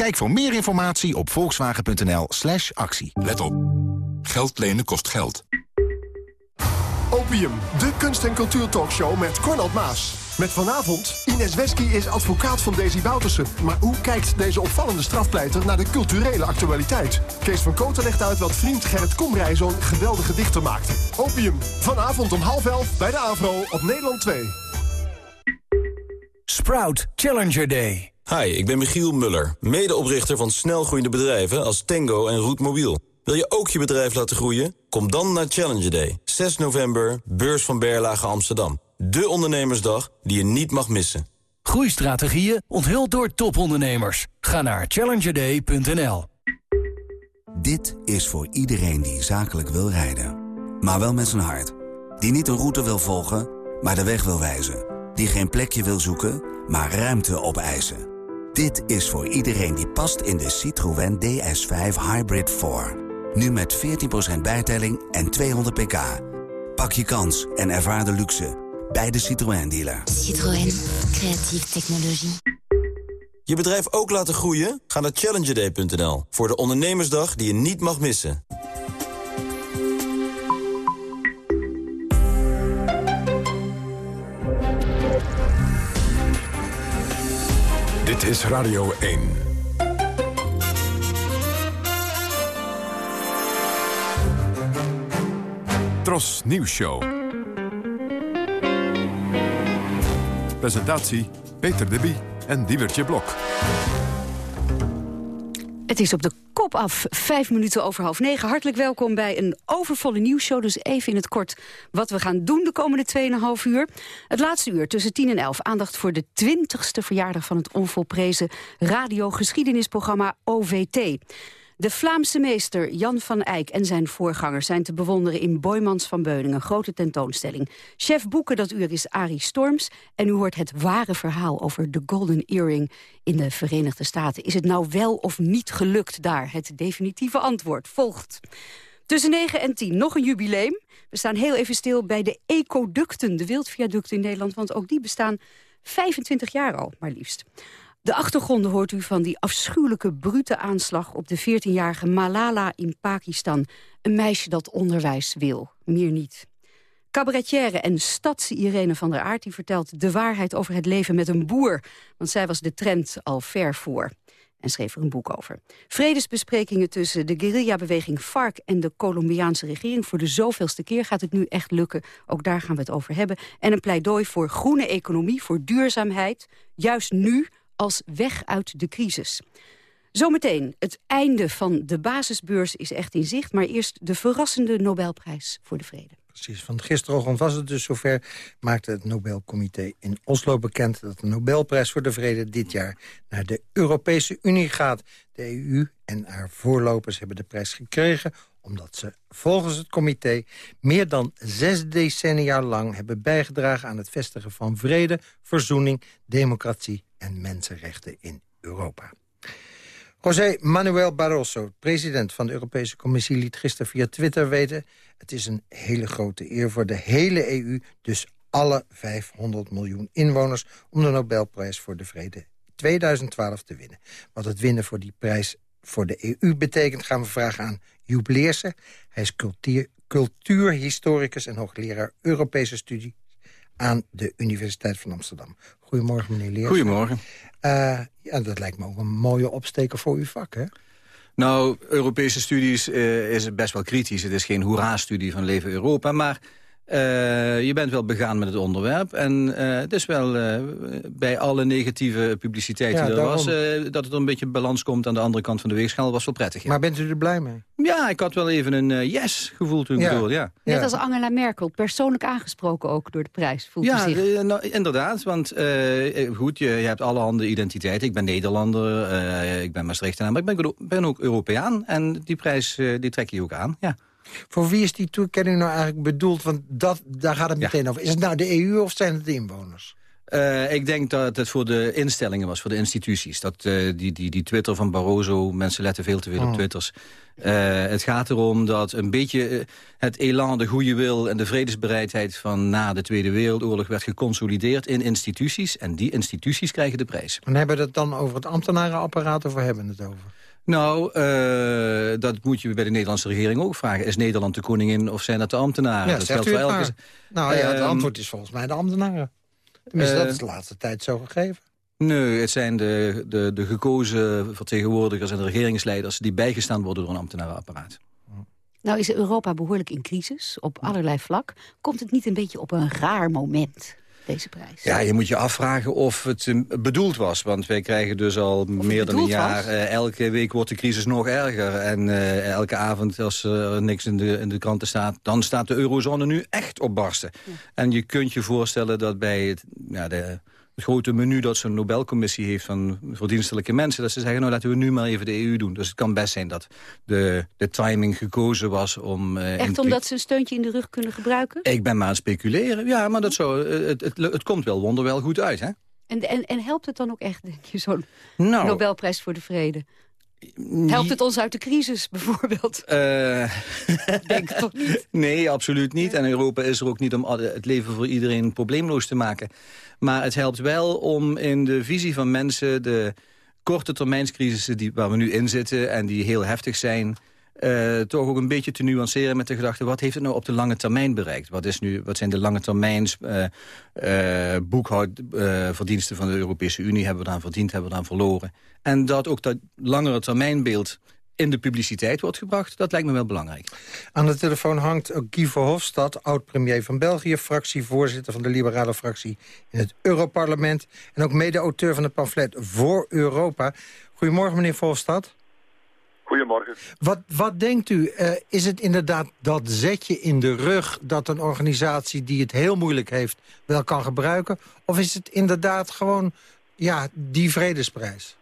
Kijk voor meer informatie op volkswagen.nl slash actie. Let op. Geld lenen kost geld. Opium, de kunst- en cultuurtalkshow met Cornald Maas. Met vanavond, Ines Wesky is advocaat van Daisy Boutersen. Maar hoe kijkt deze opvallende strafpleiter naar de culturele actualiteit? Kees van Koten legt uit wat vriend Gerrit Komrij zo'n geweldige dichter maakte. Opium, vanavond om half elf bij de AVRO op Nederland 2. Sprout Challenger Day. Hi, ik ben Michiel Muller, medeoprichter van snelgroeiende bedrijven als Tango en Roetmobiel. Wil je ook je bedrijf laten groeien? Kom dan naar Challenger Day, 6 november, beurs van Berlage Amsterdam. De ondernemersdag die je niet mag missen. Groeistrategieën onthuld door topondernemers. Ga naar challengerday.nl. Dit is voor iedereen die zakelijk wil rijden. Maar wel met zijn hart. Die niet een route wil volgen, maar de weg wil wijzen. Die geen plekje wil zoeken, maar ruimte opeisen. Dit is voor iedereen die past in de Citroën DS5 Hybrid 4. Nu met 14% bijtelling en 200 pk. Pak je kans en ervaar de luxe bij de Citroën dealer. Citroën, creatieve technologie. Je bedrijf ook laten groeien? Ga naar challengerday.nl voor de ondernemersdag die je niet mag missen. Dit is Radio 1. Tros Nieuws Show. Presentatie Peter de Bie en Diewertje Blok. Het is op de kop af, vijf minuten over half negen. Hartelijk welkom bij een overvolle nieuwsshow. Dus even in het kort wat we gaan doen de komende 2,5 uur. Het laatste uur tussen 10 en 11. Aandacht voor de 20ste verjaardag van het onvolprezen radiogeschiedenisprogramma OVT. De Vlaamse meester Jan van Eyck en zijn voorgangers zijn te bewonderen in Boymans van Beuningen, grote tentoonstelling. Chef boeken dat uur is Arie Storms en u hoort het ware verhaal over de Golden Earring in de Verenigde Staten. Is het nou wel of niet gelukt daar? Het definitieve antwoord volgt. Tussen 9 en 10 nog een jubileum. We staan heel even stil bij de ecoducten, de wildviaducten in Nederland, want ook die bestaan 25 jaar al, maar liefst. De achtergronden hoort u van die afschuwelijke brute aanslag... op de 14-jarige Malala in Pakistan. Een meisje dat onderwijs wil, meer niet. Cabaretière en stadse Irene van der Aart die vertelt de waarheid over het leven met een boer. Want zij was de trend al ver voor. En schreef er een boek over. Vredesbesprekingen tussen de guerrillabeweging FARC en de Colombiaanse regering. Voor de zoveelste keer gaat het nu echt lukken. Ook daar gaan we het over hebben. En een pleidooi voor groene economie, voor duurzaamheid. Juist nu als weg uit de crisis. Zometeen, het einde van de basisbeurs is echt in zicht... maar eerst de verrassende Nobelprijs voor de Vrede. Precies, van gisterochtend was het dus zover... maakte het Nobelcomité in Oslo bekend... dat de Nobelprijs voor de Vrede dit jaar naar de Europese Unie gaat. De EU en haar voorlopers hebben de prijs gekregen omdat ze volgens het comité meer dan zes decennia lang hebben bijgedragen aan het vestigen van vrede, verzoening, democratie en mensenrechten in Europa. José Manuel Barroso, president van de Europese Commissie... liet gisteren via Twitter weten... het is een hele grote eer voor de hele EU... dus alle 500 miljoen inwoners... om de Nobelprijs voor de Vrede 2012 te winnen. Wat het winnen voor die prijs voor de EU betekent... gaan we vragen aan Joep Leersen. Hij is cultuur, cultuurhistoricus en hoogleraar Europese studie aan de Universiteit van Amsterdam. Goedemorgen, meneer Leers. Goedemorgen. Uh, ja, dat lijkt me ook een mooie opsteker voor uw vak, hè? Nou, Europese studies uh, is best wel kritisch. Het is geen hoera-studie van Leven Europa, maar uh, je bent wel begaan met het onderwerp. En uh, het is wel uh, bij alle negatieve publiciteit ja, die er was... dat het een beetje balans komt aan de andere kant van de weegschaal... was wel prettig. Maar bent u er blij mee? Ja, ik had wel even een yes gevoel toen ik ja. bedoelde, ja. Net als Angela Merkel, persoonlijk aangesproken ook door de prijs. Voelt ja, u zich? Nou, inderdaad, want goed, je, je, hebt allerhande identiteiten. Ik ben Nederlander, ik ben Maastrichtenaar, maar ik ben, ben, ook Europeaan. En die prijs die trek je ook aan, ja. Voor wie is die toekenning nou eigenlijk bedoeld? Want dat, daar gaat het meteen over. Is het nou de EU of zijn het de inwoners? Uh, ik denk dat het voor de instellingen was, voor de instituties. Dat, uh, die, die, die Twitter van Barroso, mensen letten veel te veel oh. op Twitters. Uh, het gaat erom dat een beetje het elan, de goede wil... en de vredesbereidheid van na de Tweede Wereldoorlog... werd geconsolideerd in instituties. En die instituties krijgen de prijs. En hebben we het dan over het ambtenarenapparaat of hebben we het over? Nou, uh, dat moet je bij de Nederlandse regering ook vragen. Is Nederland de koningin of zijn dat de ambtenaren? Ja, dat zegt u het elke... Nou ja, het uh, antwoord is volgens mij de ambtenaren. Tenminste, uh, dat is de laatste tijd zo gegeven. Nee, het zijn de, de, de gekozen vertegenwoordigers en de regeringsleiders... die bijgestaan worden door een ambtenarenapparaat. Nou is Europa behoorlijk in crisis, op allerlei vlak. Komt het niet een beetje op een raar moment? Deze prijs? Ja, je moet je afvragen of het uh, bedoeld was. Want wij krijgen dus al meer dan een jaar... Uh, elke week wordt de crisis nog erger. En uh, elke avond als er niks in de, in de kranten staat... dan staat de eurozone nu echt op barsten. Ja. En je kunt je voorstellen dat bij het, ja, de het grote menu dat zo'n Nobelcommissie heeft van verdienstelijke mensen. Dat ze zeggen, nou laten we nu maar even de EU doen. Dus het kan best zijn dat de, de timing gekozen was om... Uh, Echt omdat ze een steuntje in de rug kunnen gebruiken? Ik ben maar aan het speculeren. Ja, maar dat zo, het, het, het, het komt wel wonderwel goed uit, hè? En, en, en helpt het dan ook echt, denk je, zo'n nou, Nobelprijs voor de Vrede? Helpt het ons uit de crisis, bijvoorbeeld? Uh, Denk toch niet? Nee, absoluut niet. En Europa is er ook niet om het leven voor iedereen probleemloos te maken. Maar het helpt wel om in de visie van mensen... de korte termijnscrisissen die, waar we nu in zitten en die heel heftig zijn... uh, toch ook een beetje te nuanceren met de gedachte... wat heeft het nou op de lange termijn bereikt? Wat, is nu, wat zijn de lange termijns uh, uh, boekhoudverdiensten van de Europese Unie? Hebben we dan verdiend, hebben we dan verloren? En dat ook dat langere termijnbeeld in de publiciteit wordt gebracht, dat lijkt me wel belangrijk. Aan de telefoon hangt Guy Verhofstadt, oud-premier van België... fractievoorzitter van de liberale fractie in het Europarlement... en ook mede-auteur van het pamflet Voor Europa. Goedemorgen, meneer Verhofstadt. Goedemorgen. Wat, wat denkt u, uh, is het inderdaad dat zetje in de rug... dat een organisatie die het heel moeilijk heeft wel kan gebruiken? Of is het inderdaad gewoon ja, die vredesprijs?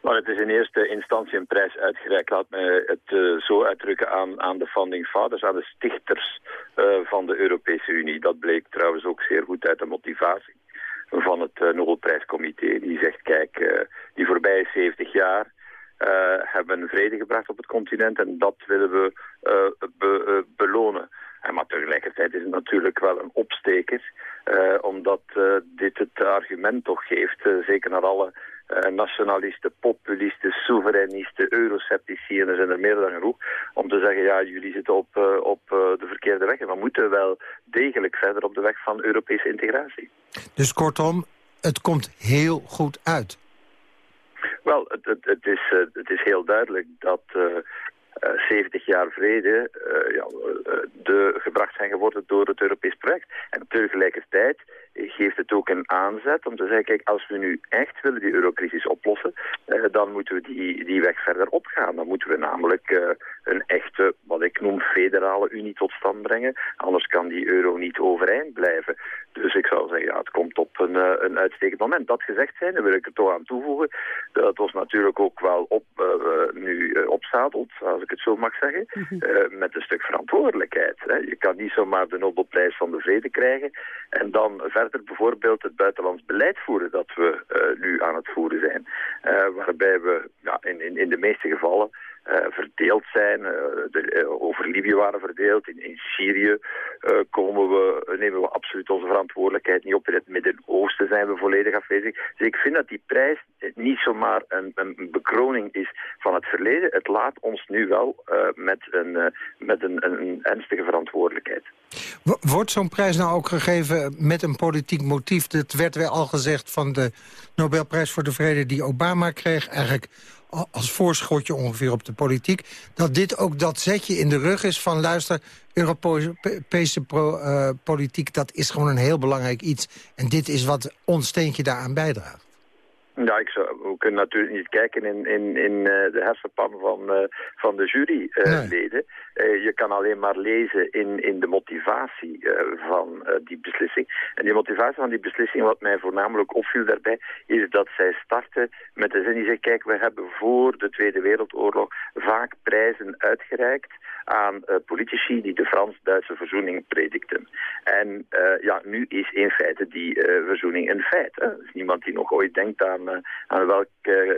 Maar het is in eerste instantie een prijs uitgereikt, laat me het uh, zo uitdrukken, aan, aan de founding fathers, aan de stichters uh, van de Europese Unie. Dat bleek trouwens ook zeer goed uit de motivatie van het uh, Nobelprijscomité. Die zegt, kijk, die voorbije 70 jaar hebben vrede gebracht op het continent en dat willen we be, belonen. En maar tegelijkertijd is het natuurlijk wel een opsteker, omdat dit het argument toch geeft, zeker naar alle nationalisten, populisten, soevereinisten, eurosceptici, en er zijn er meer dan genoeg, om te zeggen, ja, jullie zitten op, op de verkeerde weg en we moeten wel degelijk verder op de weg van Europese integratie. Dus kortom, het komt heel goed uit. Wel, het, het, het, is, het is heel duidelijk dat 70 jaar vrede ja, de, gebracht zijn geworden door het Europees project. En tegelijkertijd geeft het ook een aanzet om te zeggen, kijk, als we nu echt willen die eurocrisis oplossen, eh, dan moeten we die, die weg verder opgaan. Dan moeten we namelijk uh, een echte, wat ik noem, federale unie tot stand brengen. Anders kan die euro niet overeind blijven. Dus ik zou zeggen, ja, het komt op een, uh, een uitstekend moment. Dat gezegd zijn, dan wil ik er toch aan toevoegen, dat ons natuurlijk ook wel op, nu opzadelt, als ik het zo mag zeggen, mhm. met een stuk verantwoordelijkheid. Hè. Je kan niet zomaar de Nobelprijs van de Vrede krijgen en dan verder bijvoorbeeld het buitenlands beleid voeren dat we uh, nu aan het voeren zijn. Uh, waarbij we ja, in, in, in de meeste gevallen uh, verdeeld zijn, uh, de, uh, over Libië waren verdeeld. In, in Syrië komen we, nemen we absoluut onze verantwoordelijkheid niet op. In het Midden-Oosten zijn we volledig afwezig. Dus ik vind dat die prijs niet zomaar een, een bekroning is van het verleden. Het laat ons nu wel met, een, met een, een ernstige verantwoordelijkheid. Wordt zo'n prijs nou ook gegeven met een politiek motief? Dat werd wel al gezegd van de Nobelprijs voor de Vrede die Obama kreeg. Eigenlijk als voorschotje ongeveer op de politiek... dat dit ook dat zetje in de rug is van... luister, Europese pro, uh, politiek, dat is gewoon een heel belangrijk iets. En dit is wat ons steentje daaraan bijdraagt. Ja, ik zou, we kunnen natuurlijk niet kijken in, in, in uh, de hersenpan van, uh, van de juryleden. Uh, nee. je kan alleen maar lezen in, in de motivatie van die beslissing. En die motivatie van die beslissing, wat mij voornamelijk opviel daarbij, is dat zij starten met de zin die zegt, kijk, we hebben voor de Tweede Wereldoorlog vaak prijzen uitgereikt aan uh, politici die de Frans-Duitse verzoening predikten. En uh, ja, nu is in feite die uh, verzoening een feit. Er is niemand die nog ooit denkt aan, aan welk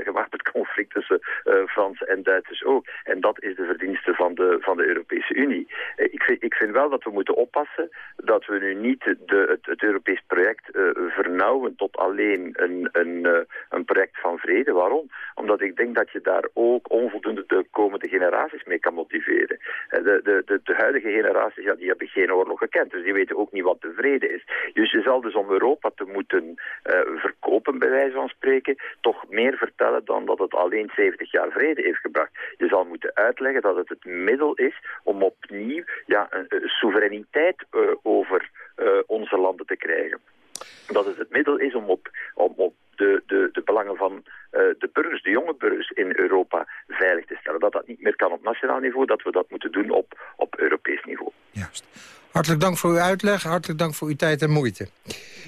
gewapend conflict tussen Frans en Duitsers ook. En dat is de verdienste van de, van de Europese Unie. ik, vind, ik vind wel dat we moeten oppassen dat we nu niet de, het, het Europees project vernauwen tot alleen een, een, een project van vrede. Waarom? Omdat ik denk dat je daar ook onvoldoende de komende generaties mee kan motiveren. De, de, de, de, huidige generaties ja, die hebben geen oorlog gekend, dus die weten ook niet wat de vrede is. Dus je zal dus om Europa te moeten uh, verkopen, bij wijze van spreken, toch meer vertellen dan dat het alleen 70 jaar vrede heeft gebracht. Je zal moeten uitleggen dat het het middel is om opnieuw ja, een, soevereiniteit uh, over onze landen te krijgen. Dat het het middel is om op, om op de, de, de belangen van uh, de burgers, de jonge burgers in Europa veilig te stellen. Dat dat niet meer kan op nationaal niveau, dat we dat moeten doen op, op Europees niveau. Juist. Hartelijk dank voor uw uitleg, hartelijk dank voor uw tijd en moeite.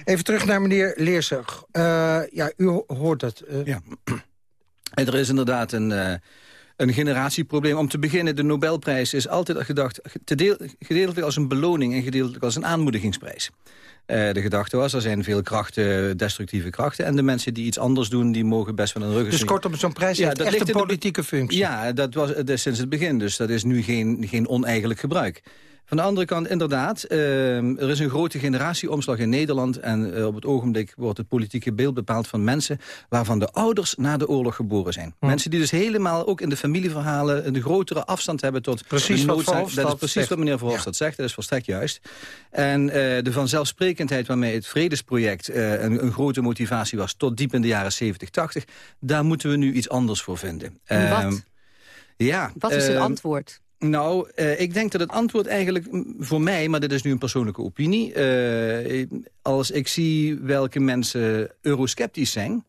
Even terug naar meneer Leersen. Uh, ja, u hoort het. Uh... Ja. Er is inderdaad een... Een generatieprobleem. Om te beginnen, de Nobelprijs is altijd gedacht... gedeeltelijk als een beloning en gedeeltelijk als een aanmoedigingsprijs. Uh, de gedachte was, er zijn veel krachten, destructieve krachten... en de mensen die iets anders doen, die mogen best wel een rug. Dus kortom, zo'n prijs ja, heeft dat echt een politieke functie? Ja, dat was dat sinds het begin, dus dat is nu geen, geen oneigenlijk gebruik. Van de andere kant, inderdaad, uh, er is een grote generatieomslag in Nederland... en uh, op het ogenblik wordt het politieke beeld bepaald van mensen... waarvan de ouders na de oorlog geboren zijn. Hm. Mensen die dus helemaal ook in de familieverhalen... een grotere afstand hebben tot precies de noodzaak. Dat is precies zegt. wat meneer Verhofstadt ja. zegt, dat is volstrekt juist. En uh, de vanzelfsprekendheid waarmee het vredesproject... Uh, een, een, grote motivatie was tot diep in de jaren 70, 80... daar moeten we nu iets anders voor vinden. Wat? Ja, Wat is het antwoord? Nou, uh, ik denk dat het antwoord eigenlijk voor mij... maar dit is nu een persoonlijke opinie... Uh, als ik zie welke mensen eurosceptisch zijn...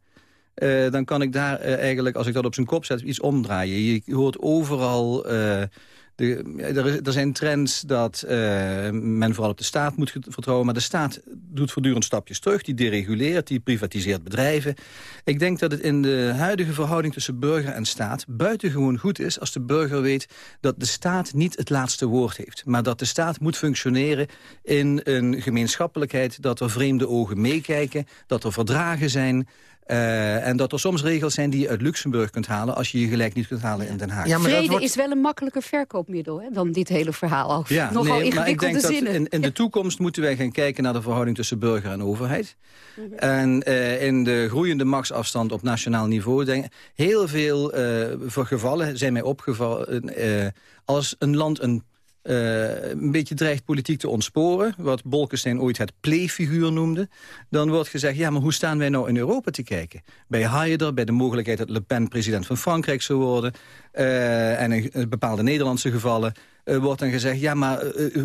Uh, dan kan ik daar eigenlijk, als ik dat op zijn kop zet, iets omdraaien. Je hoort overal... De, er, zijn trends dat uh, men vooral op de staat moet vertrouwen... maar de staat doet voortdurend stapjes terug. Die dereguleert, die privatiseert bedrijven. Ik denk dat het in de huidige verhouding tussen burger en staat... buitengewoon goed is als de burger weet dat de staat niet het laatste woord heeft. Maar dat de staat moet functioneren in een gemeenschappelijkheid... dat er vreemde ogen meekijken, dat er verdragen zijn... Uh, en dat er soms regels zijn die je uit Luxemburg kunt halen... als je je gelijk niet kunt halen in Den Haag. Ja, maar Vrede wordt... is wel een makkelijker verkoopmiddel hè, dan dit hele verhaal. Over. Ja, Nogal nee, ingewikkelde maar ik denk zinnen. Dat in, in de toekomst moeten wij gaan kijken naar de verhouding tussen burger en overheid. Mm -hmm. En uh, in de groeiende machtsafstand op nationaal niveau... Denk, heel veel uh, gevallen zijn mij opgevallen... als een land een uh, een beetje dreigt politiek te ontsporen... wat Bolkestein ooit het playfiguur noemde... dan wordt gezegd, ja, maar hoe staan wij nou in Europa te kijken? Bij Haider, bij de mogelijkheid dat Le Pen president van Frankrijk zou worden... Uh, en in, in bepaalde Nederlandse gevallen wordt dan gezegd... ja, maar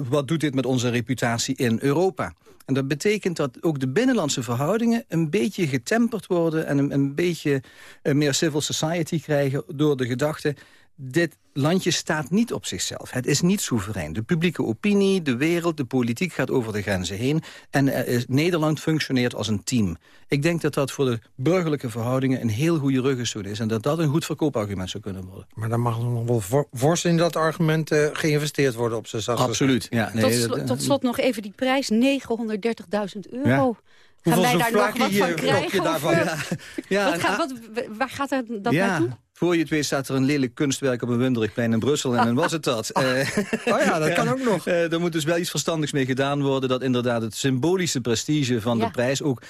wat doet dit met onze reputatie in Europa? En dat betekent dat ook de binnenlandse verhoudingen... een beetje getemperd worden en een, een beetje meer civil society krijgen... door de gedachte dit landje staat niet op zichzelf. Het is niet soeverein. De publieke opinie, de wereld, de politiek gaat over de grenzen heen. En is, Nederland functioneert als een team. Ik denk dat dat voor de burgerlijke verhoudingen een heel goede ruggenstoel is. En dat dat een goed verkoopargument zou kunnen worden. Maar dan mag er nog wel voor, fors in dat argument uh, geïnvesteerd worden op zijn. Absoluut, ja. Nee, tot, slot, tot, slot nog even die prijs, 930.000 euro. Ja. Gaan wij daar nog wat van krijgen? Daarvan, ja. Ja, wat gaat, wat, waar gaat dat ja. naartoe? Voor je het weet staat er een lelijk kunstwerk op een Wunderigplein in Brussel. En dan was het dat. oh ja, dat kan ook nog. Uh, er moet dus wel iets verstandigs mee gedaan worden... dat inderdaad het symbolische prestige van ja. de prijs... ook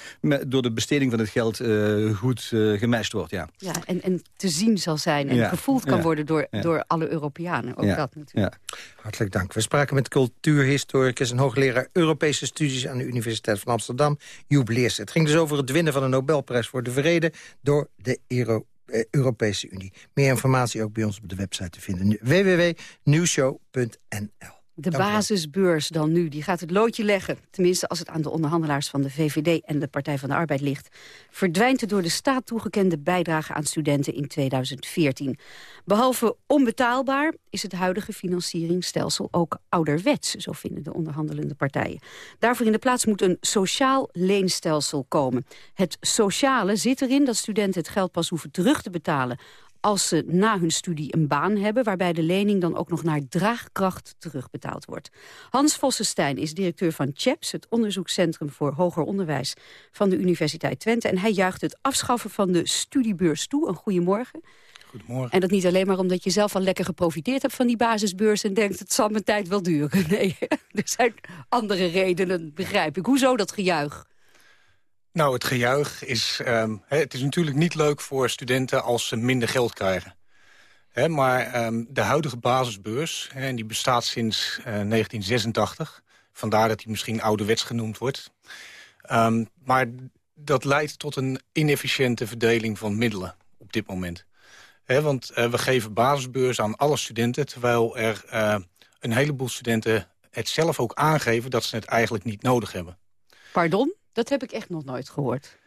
door de besteding van het geld uh, goed uh, gematcht wordt. Ja, ja en, en te zien zal zijn en ja. gevoeld kan ja. worden door, door alle Europeanen. Ook dat natuurlijk. Hartelijk dank. We spraken met cultuurhistoricus... en hoogleraar Europese studies aan de Universiteit van Amsterdam, Joep Leers. Het ging dus over het winnen van de Nobelprijs voor de Vrede... door de Euro Europese Unie. Meer informatie ook bij ons op de website te vinden. www.nieuwshow.nl de basisbeurs dan nu, die gaat het loodje leggen. Tenminste, als het aan de onderhandelaars van de VVD en de Partij van de Arbeid ligt. Verdwijnt de door de staat toegekende bijdrage aan studenten in 2014. Behalve onbetaalbaar is het huidige financieringsstelsel ook ouderwets. Zo vinden de onderhandelende partijen. Daarvoor in de plaats moet een sociaal leenstelsel komen. Het sociale zit erin dat studenten het geld pas hoeven terug te betalen als ze na hun studie een baan hebben... waarbij de lening dan ook nog naar draagkracht terugbetaald wordt. Hans Vossenstein is directeur van CHEPS... het onderzoekscentrum voor hoger onderwijs van de Universiteit Twente. En hij juicht het afschaffen van de studiebeurs toe. Een goedemorgen. Goedemorgen. En dat niet alleen maar omdat je zelf al lekker geprofiteerd hebt van die basisbeurs... en denkt, het zal mijn tijd wel duren. Nee, er zijn andere redenen, begrijp ik. Hoezo dat gejuich? Nou, het gejuich is... Hè, het is natuurlijk niet leuk voor studenten als ze minder geld krijgen. Maar um, de huidige basisbeurs, en die bestaat sinds uh, 1986... vandaar dat die misschien ouderwets genoemd wordt. Um, maar dat leidt tot een inefficiënte verdeling van middelen op dit moment. Want uh, we geven basisbeurs aan alle studenten... terwijl er uh, een heleboel studenten het zelf ook aangeven... dat ze het eigenlijk niet nodig hebben. Pardon? Dat heb ik echt nog nooit gehoord.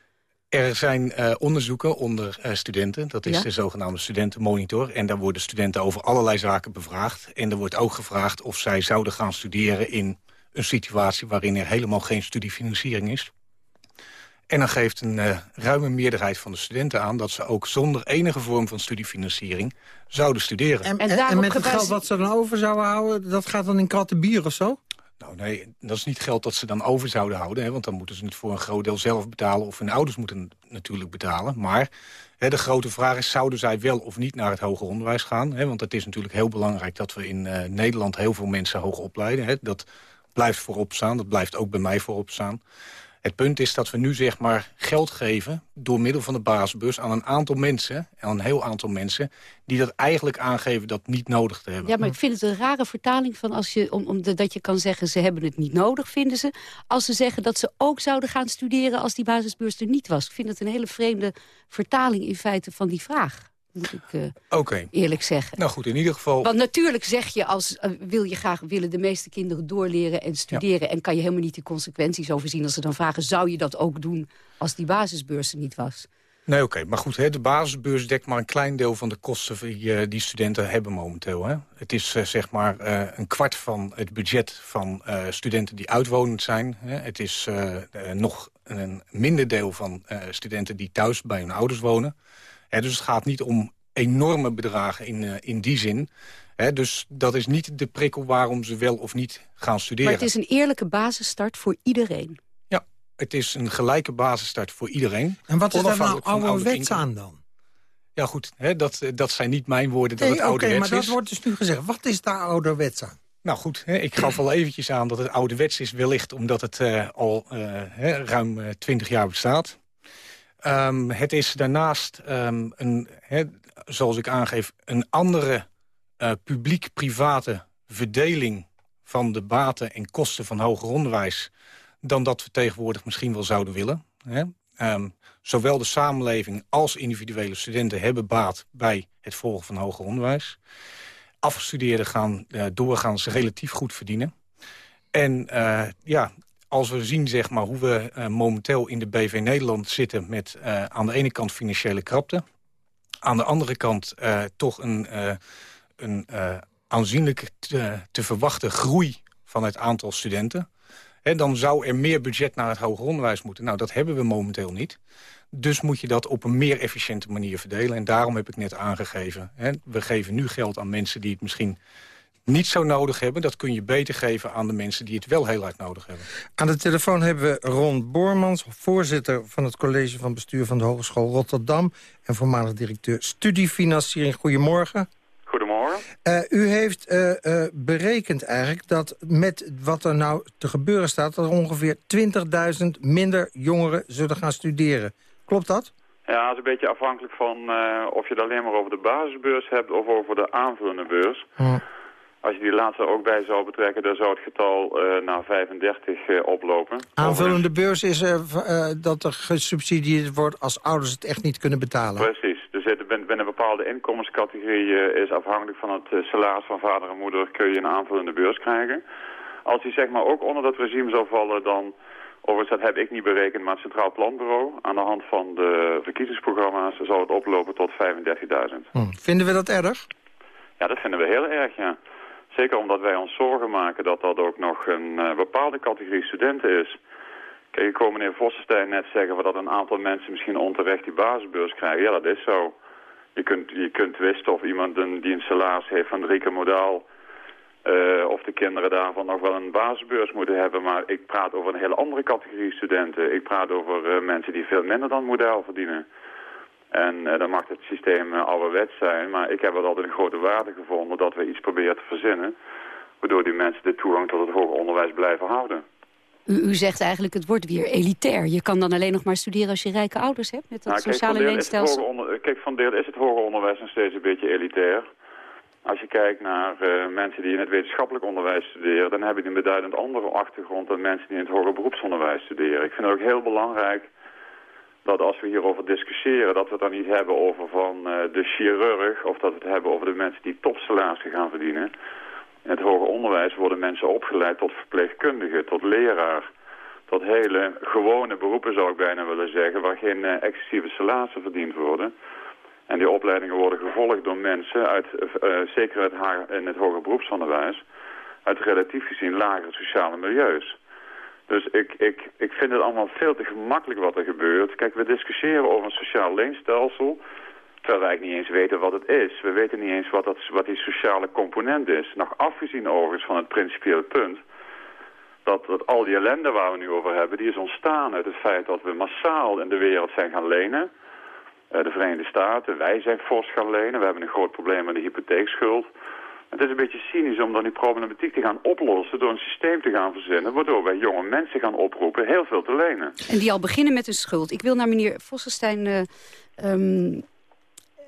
Er zijn uh, onderzoeken onder uh, studenten. Dat is ja? de zogenaamde studentenmonitor. En daar worden studenten over allerlei zaken bevraagd. En er wordt ook gevraagd of zij zouden gaan studeren... in een situatie waarin er helemaal geen studiefinanciering is. En dan geeft een uh, ruime meerderheid van de studenten aan... dat ze ook zonder enige vorm van studiefinanciering zouden studeren. En, en, en met het geld wat ze dan over zouden houden... dat gaat dan in kratten bier of zo? Nou nee, dat is niet geld dat ze dan over zouden houden. Hè, want dan moeten ze het voor een groot deel zelf betalen... of hun ouders moeten natuurlijk betalen. Maar de grote vraag is, zouden zij wel of niet naar het hoger onderwijs gaan? want het is natuurlijk heel belangrijk dat we in uh, Nederland heel veel mensen hoog opleiden. dat blijft voorop staan, dat blijft ook bij mij voorop staan. Het punt is dat we nu zeg maar geld geven door middel van de basisbus aan een aantal mensen, aan een heel aantal mensen, die dat eigenlijk aangeven dat niet nodig te hebben. Ja, maar ik vind het een rare vertaling van als je, om, dat je kan zeggen ze hebben het niet nodig, vinden ze. Als ze zeggen dat ze ook zouden gaan studeren als die basisbeurs er niet was. Ik vind het een hele vreemde vertaling in feite van die vraag moet ik uh, eerlijk zeggen. Nou goed, in ieder geval... Want natuurlijk zeg je, als uh, wil je graag willen de meeste kinderen doorleren en studeren... en kan je helemaal niet de consequenties overzien als ze dan vragen... zou je dat ook doen als die basisbeurs er niet was? Nee, oké. Maar goed, hè, de basisbeurs dekt maar een klein deel van de kosten die, uh, die studenten hebben momenteel. Hè. Het is zeg maar een kwart van het budget van studenten die uitwonend zijn. Hè. Het is nog een minder deel van studenten die thuis bij hun ouders wonen dus het gaat niet om enorme bedragen in, uh, in die zin. dus dat is niet de prikkel waarom ze wel of niet gaan studeren. Maar het is een eerlijke basisstart voor iedereen. Ja, het is een gelijke basisstart voor iedereen. En wat is daar nou ouderwets aan dan? Ja goed, dat, dat zijn niet mijn woorden dat het ouderwets is. maar dat wordt dus nu gezegd. Wat is daar ouderwets aan? Nou goed, ik gaf al eventjes aan dat het ouderwets is wellicht... omdat het uh, al uh, ruim twintig jaar bestaat. Um, het is daarnaast, um, een, zoals ik aangeef, een andere uh, publiek-private verdeling van de baten en kosten van hoger onderwijs dan dat we tegenwoordig misschien wel zouden willen. Um, zowel de samenleving als individuele studenten hebben baat bij het volgen van hoger onderwijs. Afgestudeerden gaan uh, doorgaans relatief goed verdienen. En uh, ja, als we zien zeg maar, hoe we uh, momenteel in de BV Nederland zitten... met uh, aan de ene kant financiële krapte... aan de andere kant uh, toch een, een aanzienlijk te, te, verwachten groei van het aantal studenten... Hè, dan zou er meer budget naar het hoger onderwijs moeten. Nou, dat hebben we momenteel niet. Dus moet je dat op een meer efficiënte manier verdelen. En daarom heb ik net aangegeven... Hè, we geven nu geld aan mensen die het misschien niet zo nodig hebben... dat kun je beter geven aan de mensen die het wel heel hard nodig hebben. Aan de telefoon hebben we Ron Boormans, voorzitter van het college van bestuur van de Hogeschool Rotterdam... en voormalig directeur studiefinanciering. Goedemorgen. Goedemorgen. Uh, u heeft uh, uh, berekend eigenlijk dat met wat er nou te gebeuren staat... dat er ongeveer 20.000 minder jongeren zullen gaan studeren. Klopt dat? Ja, het is een beetje afhankelijk van of je het alleen maar over de basisbeurs hebt... of over de aanvullende beurs. Hm. Als je die laatste ook bij zou betrekken, dan zou het getal uh, naar 35 uh, oplopen. Aanvullende beurs is uh, dat er gesubsidieerd wordt als ouders het echt niet kunnen betalen. Precies. Dus binnen een bepaalde inkomenscategorie is afhankelijk van het salaris van vader en moeder kun je een aanvullende beurs krijgen. Als die zeg maar ook onder dat regime zou vallen, dan... Overigens, dat heb ik niet berekend, maar het Centraal Planbureau... aan de hand van de verkiezingsprogramma's zou het oplopen tot 35.000. Hm. Vinden we dat erg? Ja, dat vinden we heel erg, ja. Zeker omdat wij ons zorgen maken dat dat ook nog een uh, bepaalde categorie studenten is. Kijk, ik hoor meneer Vossenstein net zeggen dat een aantal mensen misschien onterecht die basisbeurs krijgen. Ja, dat is zo. Je kunt, je kunt twisten of iemand een, die een salaris heeft van drie modaal... Uh, of de kinderen daarvan nog wel een basisbeurs moeten hebben. Maar ik praat over een hele andere categorie studenten. Ik praat over uh, mensen die veel minder dan model verdienen. En uh, dan mag het systeem uh, ouderwets zijn, maar ik heb het altijd een grote waarde gevonden dat we iets proberen te verzinnen, waardoor die mensen de toegang tot het hoger onderwijs blijven houden. U, u, zegt eigenlijk het wordt weer elitair. Je kan dan alleen nog maar studeren als je rijke ouders hebt met dat nou, sociale leenstelsel. Kijk, van deel is het hoger onderwijs nog steeds een beetje elitair. Als je kijkt naar uh, mensen die in het wetenschappelijk onderwijs studeren... dan hebben die een beduidend andere achtergrond dan mensen die in het hoger beroepsonderwijs studeren. Ik vind het ook heel belangrijk dat als we hierover discussiëren, dat we het dan niet hebben over van uh, de chirurg... of dat we het hebben over de mensen die topsalarissen gaan verdienen. In het hoger onderwijs worden mensen opgeleid tot verpleegkundige, tot leraar... tot hele gewone beroepen zou ik bijna willen zeggen... waar geen uh, excessieve salarissen verdiend worden... En die opleidingen worden gevolgd door mensen, uit, uh, zeker uit in het hoger beroepsonderwijs, uit relatief gezien lagere sociale milieus. Dus ik, ik, ik vind het allemaal veel te gemakkelijk wat er gebeurt. Kijk, we discussiëren over een sociaal leenstelsel... terwijl we eigenlijk niet eens weten wat het is. We weten niet eens wat, dat, wat die sociale component is. Nog afgezien overigens van het principiële punt... Dat, dat al die ellende waar we nu over hebben, die is ontstaan uit het feit dat we massaal in de wereld zijn gaan lenen... de Verenigde Staten. Wij zijn fors gaan lenen. We hebben een groot probleem met de hypotheekschuld. Het is een beetje cynisch om dan die problematiek te gaan oplossen... door een systeem te gaan verzinnen... waardoor wij jonge mensen gaan oproepen heel veel te lenen. En die al beginnen met een schuld. Ik wil naar meneer Vossenstein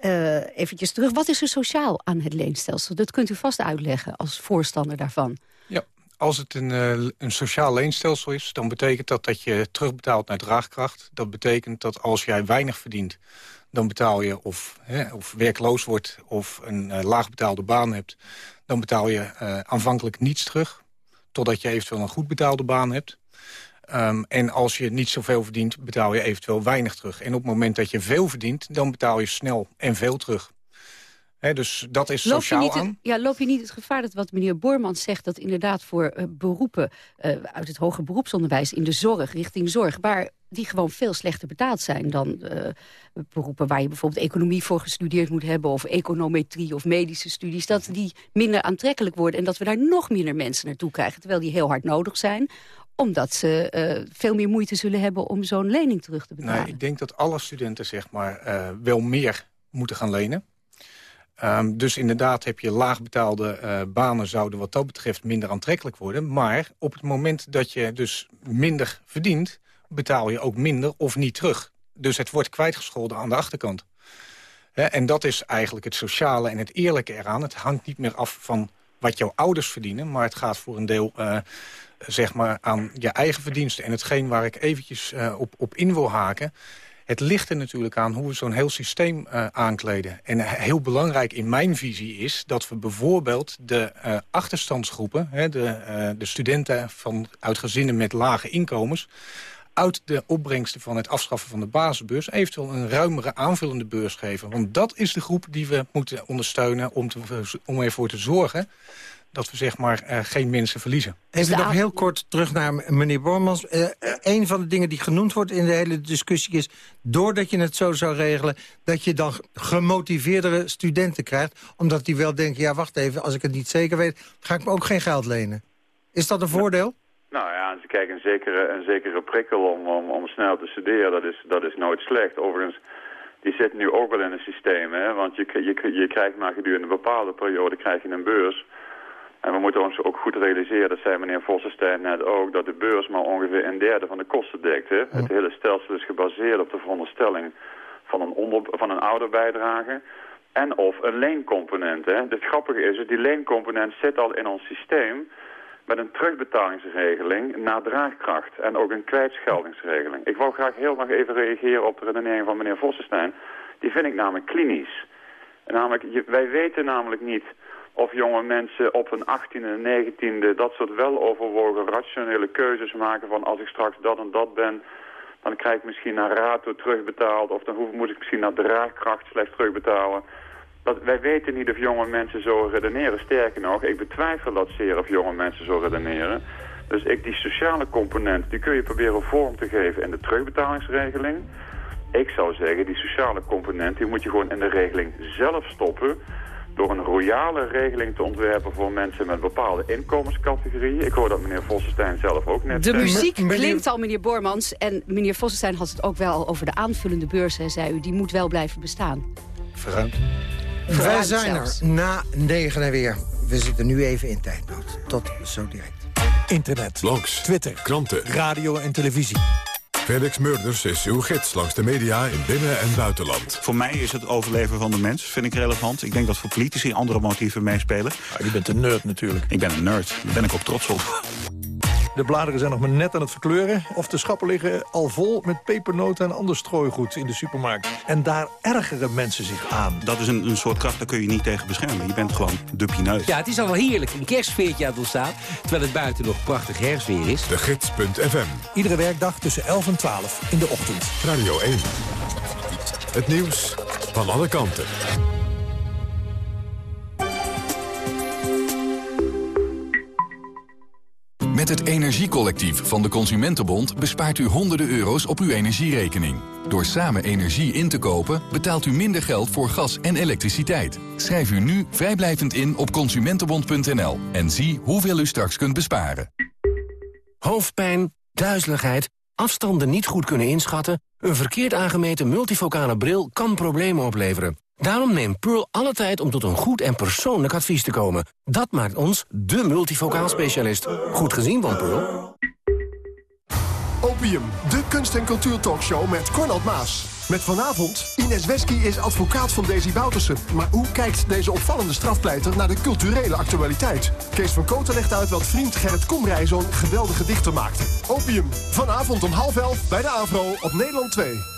uh, eventjes terug. Wat is er sociaal aan het leenstelsel? Dat kunt u vast uitleggen als voorstander daarvan. Als het een, uh, een sociaal leenstelsel is... dan betekent dat dat je terugbetaalt naar draagkracht. Dat betekent dat als jij weinig verdient dan betaal je of, hè, of werkloos wordt of een uh, laagbetaalde baan hebt... dan betaal je uh, aanvankelijk niets terug, totdat je eventueel een goed betaalde baan hebt. Um, en als je niet zoveel verdient, betaal je eventueel weinig terug. En op het moment dat je veel verdient, dan betaal je snel en veel terug. He, dus dat is loop sociaal aan. Het, ja, loop je niet het gevaar dat wat meneer Bormans zegt... dat inderdaad voor uh, beroepen uh, uit het hoger beroepsonderwijs... in de zorg, richting zorg... waar die gewoon veel slechter betaald zijn dan uh, beroepen... waar je bijvoorbeeld economie voor gestudeerd moet hebben... of econometrie of medische studies... dat die minder aantrekkelijk worden... en dat we daar nog minder mensen naartoe krijgen... terwijl die heel hard nodig zijn omdat ze uh, veel meer moeite zullen hebben om zo'n lening terug te betalen. Nou, ik denk dat alle studenten zeg maar, uh, wel meer moeten gaan lenen. Um, dus inderdaad heb je laagbetaalde uh, banen zouden wat dat betreft minder aantrekkelijk worden. Maar op het moment dat je dus minder verdient, betaal je ook minder of niet terug. Dus het wordt kwijtgescholden aan de achterkant. En dat is eigenlijk het sociale en het eerlijke eraan. Het hangt niet meer af van wat jouw ouders verdienen... maar het gaat voor een deel uh, zeg maar aan je eigen verdiensten. En hetgeen waar ik eventjes uh, op, op in wil haken... Het ligt er natuurlijk aan hoe we zo'n heel systeem uh, aankleden. En heel belangrijk in mijn visie is dat we bijvoorbeeld de uh, achterstandsgroepen... Hè, de, uh, de studenten van, uit gezinnen met lage inkomens uit de opbrengsten van het afschaffen van de basisbeurs... eventueel een ruimere aanvullende beurs geven. Want dat is de groep die we moeten ondersteunen om, te, om ervoor te zorgen dat we zeg maar uh, geen mensen verliezen. Even nog heel kort terug naar meneer Bormans. Uh, een van de dingen die genoemd wordt in de hele discussie is... doordat je het zo zou regelen... dat je dan gemotiveerdere studenten krijgt... omdat die wel denken, ja wacht even, als ik het niet zeker weet... ga ik me ook geen geld lenen. Is dat een voordeel? Nou ja, ze kijken een zekere, een zekere prikkel om, om, om snel te studeren. Dat is, dat is nooit slecht. Overigens, die zit nu ook wel in het systeem. Hè? Want je, je, je krijgt maar gedurende een bepaalde periode krijg je een beurs... En we moeten ons ook goed realiseren, dat zei meneer Vossenstein net ook, dat de beurs maar ongeveer een derde van de kosten dekt. Hè? Het hele stelsel is gebaseerd op de veronderstelling van een, onder, van een ouderbijdrage en of een leencomponent. Hè? Het grappige is, die leencomponent zit al in ons systeem met een terugbetalingsregeling naar draagkracht en ook een kwijtscheldingsregeling. Ik wou graag heel nog even reageren op de redenering van meneer Vossenstein. Die vind ik namelijk klinisch. Namelijk, wij weten namelijk niet of jonge mensen op een 18e en 19e dat soort wel overwogen rationele keuzes maken van als ik straks dat en dat ben, dan krijg ik misschien naar rato terugbetaald of dan hoef, moet ik misschien naar draagkracht slecht terugbetalen. Dat, wij weten niet of jonge mensen zo redeneren. Sterker nog, ik betwijfel dat zeer of jonge mensen zo redeneren. Dus ik, die sociale component, die kun je proberen vorm te geven in de terugbetalingsregeling. Ik zou zeggen, die sociale component, die moet je gewoon in de regeling zelf stoppen door een royale regeling te ontwerpen voor mensen met bepaalde inkomenscategorieën. Ik hoor dat meneer Vossenstein zelf ook net... De muziek klinkt al, meneer Bormans. En meneer Vossenstein had het ook wel over de aanvullende beurs, zei u. Die moet wel blijven bestaan. Verruimd. Wij zijn er na negen en weer. We zitten nu even in tijdnood. Tot zo direct. Internet, blogs, Twitter, kranten, radio en televisie. Felix Murders is uw gids langs de media in binnen- en buitenland. Voor mij is het overleven van de mens, vind ik relevant. Ik denk dat voor politici andere motieven meespelen. Ja, je bent een nerd natuurlijk. Ik ben een nerd, daar ben ik ook trots op. De bladeren zijn nog maar net aan het verkleuren. Of de schappen liggen al vol met pepernoten en ander strooigoed in de supermarkt. En daar ergeren mensen zich aan. Dat is een, een soort kracht, daar kun je niet tegen beschermen. Je bent gewoon de pineut. Ja, het is al wel heerlijk. Een kerstfeertje aan het ontstaan. Terwijl het buiten nog prachtig herfstweer is. De Gids.fm. Iedere werkdag tussen 11 en 12 in de ochtend. Radio 1. Het nieuws van alle kanten. Met het Energiecollectief van de Consumentenbond bespaart u honderden euro's op uw energierekening. Door samen energie in te kopen betaalt u minder geld voor gas en elektriciteit. Schrijf u nu vrijblijvend in op consumentenbond.nl en zie hoeveel u straks kunt besparen. Hoofdpijn, duizeligheid, afstanden niet goed kunnen inschatten... Een verkeerd aangemeten multifocale bril kan problemen opleveren. Daarom neemt Pearl alle tijd om tot een goed en persoonlijk advies te komen. Dat maakt ons de multifocaal specialist. Goed gezien van Pearl. Opium, de kunst- en cultuurtalkshow met Cornald Maas. Met vanavond, Ines Wesky is advocaat van Daisy Boutersen. Maar hoe kijkt deze opvallende strafpleiter naar de culturele actualiteit? Kees van Koten legt uit wat vriend Gerrit Komrij zo'n geweldige dichter maakte. Opium, vanavond om half elf bij de AVRO op Nederland 2.